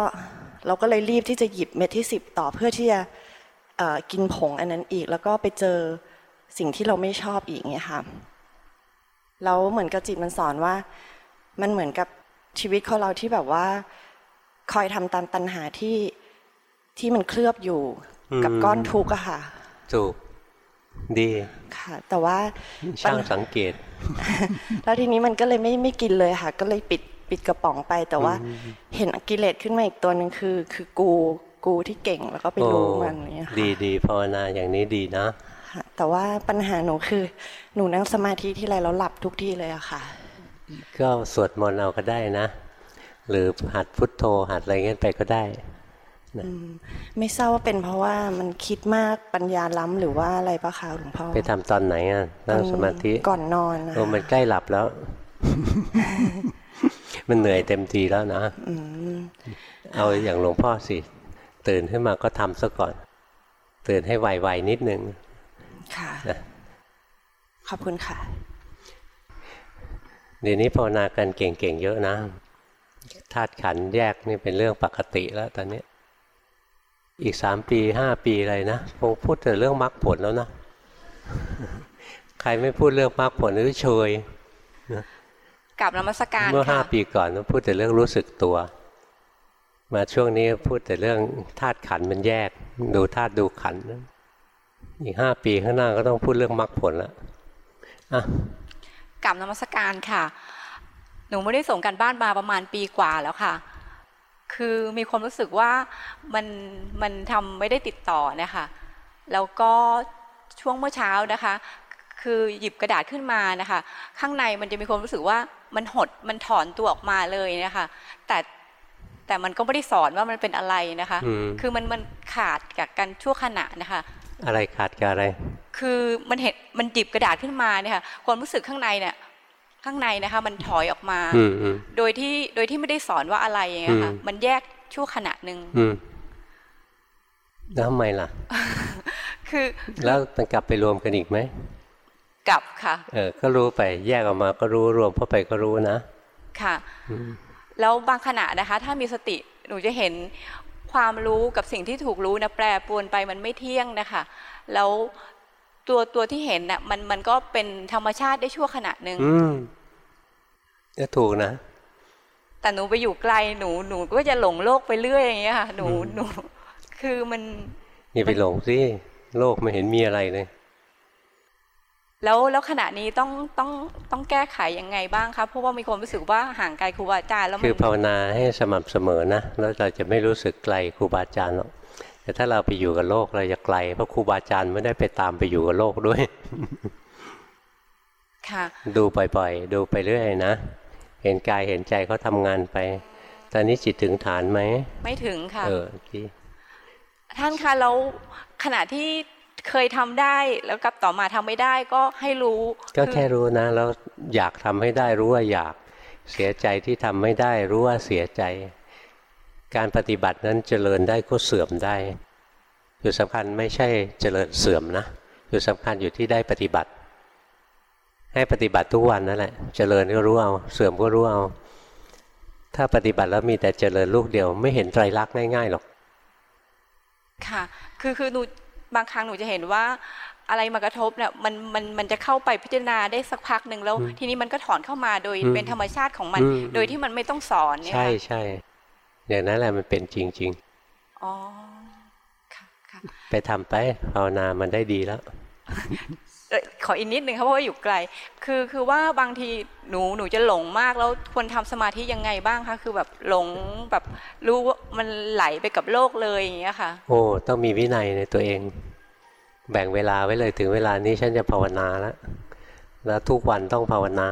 เราก็เลยรีบที่จะหยิบเม็ดที่สิบต่อเพื่อที่จะเอ่อกินผงอันนั้นอีก แล้วก็ไปเจอสิ่งที่เราไม่ชอบอีกเนี่ยค่ะแล้วเหมือนกับจิตมันสอนว่า มันเหมือนกับชีวิตของเราที่แบบว่า คอยทำตามตัณหาที่ที่มันเคลือบอยู่ กับก้อนทุกข์อะค่ะถูกดีค่ะ แต่ว่าช่างสังเกต แล้วทีนี้มันก็เลยไม่ไม่กินเลยค่ะ ก็เลยปิดปิดกระป๋องไป แต่ว่าเห็นกิเลสขึ้นมาอีกตัวหนึ่งคือ คือกูกูที่เก่งแล้วก็ไปโอ้รู้มันอย่างเงี้ยค่ะดีดีภาวนาอย่างนี้ดีนะค่ะแต่ว่าปัญหาหนูคือ หนูนั่งสมาธิที่ไรแล้วหลับทุกที่เลยอะค่ะ ก็สวดมนต์เอาก็ได้นะ หรือหัดพุทโธหัดอะไรเงี้ยไปก็ได้อืม ไม่ทราบว่าเป็นเพราะว่ามันคิดมากปัญญาล้ำหรือว่าอะไรปะคะหลวงพ่อไปทำตอนไหนอะนั่งสมาธิก่อนนอนนะโอ้คะมันใกล้หลับแล้ว มันเหนื่อยเต็มทีแล้วนะอืมเอาอย่างหลวงพ่อสิ ตื่นขึ้นมาก็ทำซะก่อน ตื่นให้ไวๆนิดนึงค่ะนะขอบคุณค่ะเดี๋ยวนี้ภาวนากันเก่งๆเยอะนะธาตุขันธ์แยกนี่เป็นเรื่องปกติแล้วตอนนี้ อีกสามปีห้าปีอะไรนะคงพูดแต่เรื่องมรรคผลแล้วนะใครไม่พูดเรื่องมรรคผลหรือเชยกับนมัสการเมื่อห้าค่ะปีก่อนพูดแต่เรื่องรู้สึกตัว มาช่วงนี้พูดแต่เรื่องธาตุขันธ์มันแยก ดูธาตุดูขันธ์นะอีกห้าปีข้างหน้าก็ต้องพูดเรื่องมรรคผลแล้วอะกับนมัสการค่ะ หนูไม่ได้ส่งกันบ้านมาประมาณปีกว่าแล้วค่ะ คือมีความรู้สึกว่ามันมันทำไม่ได้ติดต่อนะคะแล้วก็ช่วงเมื่อเช้านะคะ คือหยิบกระดาษขึ้นมานะคะ ข้างในมันจะมีความรู้สึกว่ามันหดมันถอนตัวออกมาเลยนะคะ แต่แต่มันก็ไม่ได้สอนว่ามันเป็นอะไรนะคะอืมคือมันมันขาดกับกันชั่วขณะนะคะ อะไรขาดกับอะไร คือมันเห็นมันจิบกระดาษขึ้นมาเนี่ยค่ะความรู้สึกข้างในเนี่ย ข้างในนะคะมันถอยออกมาอืมอืมโดยที่โดยที่ไม่ได้สอนว่าอะไรอย่างเงี้ยค่ะอืมมันแยกชั่วขณะหนึ่งอืมแล้วทำไมล่ะ คือ แล้วมันกลับไปรวมกันอีกไหม กลับค่ะ เออ ก็รู้ไปแยกออกมาก็รู้รวมเข้าไปก็รู้นะ ค่ะอืมแล้วบางขณะนะคะ ถ้ามีสติหนูจะเห็นความรู้กับสิ่งที่ถูกรู้นะแปรปรวนไปมันไม่เที่ยงนะคะ แล้ว ตัวตัวที่เห็นน่ะ มันมันก็เป็นธรรมชาติได้ชั่วขณะหนึ่งอืมก็ถูกนะแต่หนูไปอยู่ไกลหนูหนูก็จะหลงโลกไปเรื่อยอย่างเงี้ยค่ะหนูหนู คือมันอย่าไปหลงสิโลกไม่เห็นมีอะไรเลย แล้วแล้วขณะนี้ต้องต้องต้องแก้ไขยังไงบ้างคะเพราะว่ามีความรู้สึกว่าห่างไกลครูบาอาจารย์แล้วมัคือนภาวนาให้สม่ำเสมอนะแล้วเราจะไม่รู้สึกไกลครูบาอาจารย์หรอก แต่ถ้าเราไปอยู่กับโลกเราจะไกลเพราะครูบาอาจารย์ไม่ได้ไปตามไปอยู่กับโลกด้วยค่ะดูบ่อยๆ ดูไปเรื่อยนะ เห็นกายเห็นใจเขาทำงานไป ตอนนี้จิตถึงฐานไหม ไม่ถึงค่ะ เออดีท่านคะแล้วขณะที่เคยทำได้แล้วกลับต่อมาทำไม่ได้ก็ให้รู้ ก็อแค่รู้นะ แล้วอยากทำให้ได้รู้ว่าอยากเสียใจที่ทำไม่ได้รู้ว่าเสียใจ การปฏิบัตินั้นเจริญได้ก็เสื่อมได้จุดสำคัญไม่ใช่เจริญเสื่อมนะจุดสำคัญอยู่ที่ได้ปฏิบัติ ให้ปฏิบัติทุกวันนั่นแหละ เจริญก็รู้เอาเสื่อมก็รู้เอา ถ้าปฏิบัติแล้วมีแต่เจริญลูกเดียว ไม่เห็นไตรลักษณ์ง่ายๆหรอก ค่ะ คือคือหนูบางครั้งหนูจะเห็นว่าอะไรมากระทบเนี่ยมันมันมันจะเข้าไปพิจารณาได้สักพักหนึ่งแล้วอืมทีนี้มันก็ถอนเข้ามาโดยอืมเป็นธรรมชาติของมันอืมโดยที่มันไม่ต้องสอนเนี่ยใช่ค่ะใช่ อย่างนั้นแหละมันเป็นจริงอ๋อๆไปทำไปภาวนามันได้ดีแล้วเอ่อขออีกนิดนึงครับเพราะว่าอยู่ไกล คือคือว่าบางทีหนูหนูจะหลงมากแล้วควรทำสมาธิยังไงบ้างคะคือแบบหลงแบบรู้ว่ามันไหลไปกับโลกเลยอย่างเงี้ยค่ะ โอ้ต้องมีวินัยในตัวเอง แบ่งเวลาไว้เลยถึงเวลานี้ฉันจะภาวนาแล้วแล้วทุกวันต้องภาวนา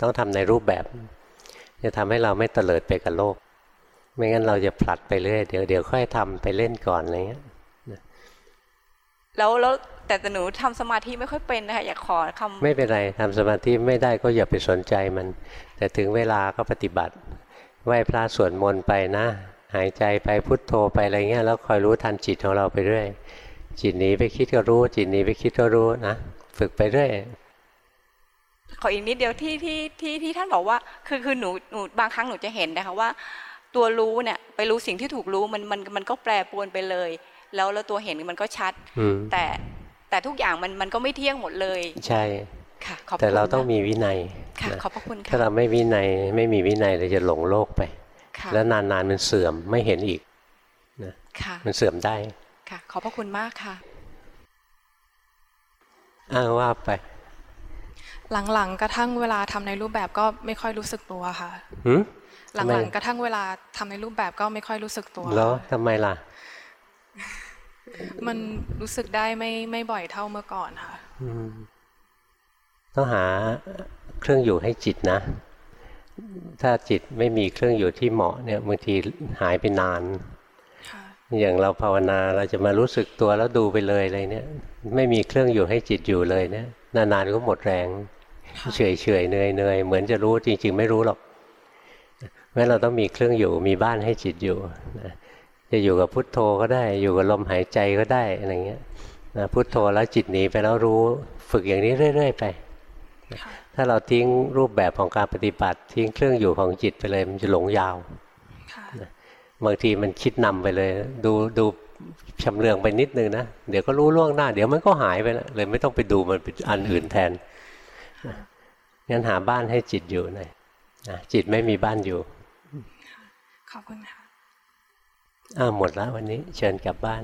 ต้องทำในรูปแบบ จะทำให้เราไม่เตลิดไปกับโลก ไม่งั้นเราจะผลัดไปเรื่อยเดี๋ยวเดี๋ยวค่อยทำไปเล่นก่อนอะไรเงี้ยแล้วแล้วแต่แต่หนูทำสมาธิไม่ค่อยเป็นนะคะอยากขอคำไม่เป็นไรทำสมาธิไม่ได้ก็อย่าไปสนใจมัน แต่ถึงเวลาก็ปฏิบัติไหว้พระสวดมนต์ไปนะ หายใจไปพุทโธไปอะไรเงี้ยแล้วคอยรู้ทันจิตของเราไปเรื่อยจิตหนีไปคิดก็รู้ จิตหนีไปคิดก็รู้นะฝึกไปเรื่อยขออีกนิดเดียวที่ที่ที่ที่ท่านบอกว่า คือคือหนูหนูบางครั้งหนูจะเห็นนะคะว่า ตัวรู้เนี่ยไปรู้สิ่งที่ถูกรู้มันมันมันก็แปรปรวนไปเลย แล้วแล้วตัวเห็นมันก็ชัดอืมแต่แต่ทุกอย่างมันมันก็ไม่เที่ยงหมดเลย ใช่ค่ะขอบแต่คุณเราต้องนะมีวินัยค่ะนะขอบพระคุณถ้าค่ะเราไม่วินัยไม่มีวินัยเราจะหลงโลกไปค่ะแล้วนานๆมันเสื่อมไม่เห็นอีกนะค่ะมันเสื่อมได้ค่ะ ขอบพระคุณมากค่ะอ้างว่าไป หลังๆกระทั่งเวลาทำในรูปแบบก็ไม่ค่อยรู้สึกตัวค่ะ หืมหทำไมลังๆกระทั่งเวลาทำในรูปแบบก็ไม่ค่อยรู้สึกตัวแล้วทำไมล่ะ มันรู้สึกได้ไม่ไม่บ่อยเท่าเมื่อก่อนค่ะอืมต้องหาเครื่องอยู่ให้จิตนะ ถ้าจิตไม่มีเครื่องอยู่ที่เหมาะเนี่ยบางทีหายไปนานอย่างเราภาวนาเราจะมารู้สึกตัวแล้วดูไปเลยอะไรเนี่ย ไม่มีเครื่องอยู่ให้จิตอยู่เลยเนี่ยนานๆก็หมดแรงเฉยเฉยๆเหนื่อยเหนื่อยเหมือนจะรู้จริง ๆ ไม่รู้หรอก เพราะฉะนั้นเราต้องมีเครื่องอยู่มีบ้านให้จิตอยู่นะจจะอยู่กับพุทโธก็ได้ อยู่กับลมหายใจก็ได้อะไรเงี้ยนะพุทโธแล้วจิตหนีไปแล้วรู้ฝึกอย่างนี้เรื่อย ๆ ไปถ้าเราทิ้งรูปแบบของการปฏิบัติ ทิ้งเครื่องอยู่ของจิตไปเลย มันจะหลงยาวนะบางทีมันคิดนำไปเลย ดูดูชำเลืองไปนิดนึงนะ เดี๋ยวก็รู้ล่วงหน้า เดี๋ยวมันก็หายไปแล้วเลยไม่ต้องไปดูมันเป็นอันอื่นแทนนะงั้นหาบ้านให้จิตอยู่หน่อยนะจิตไม่มีบ้านอยู่ ขอบคุณค่ะอ้าหมดแล้ววันนี้เชิญกลับบ้าน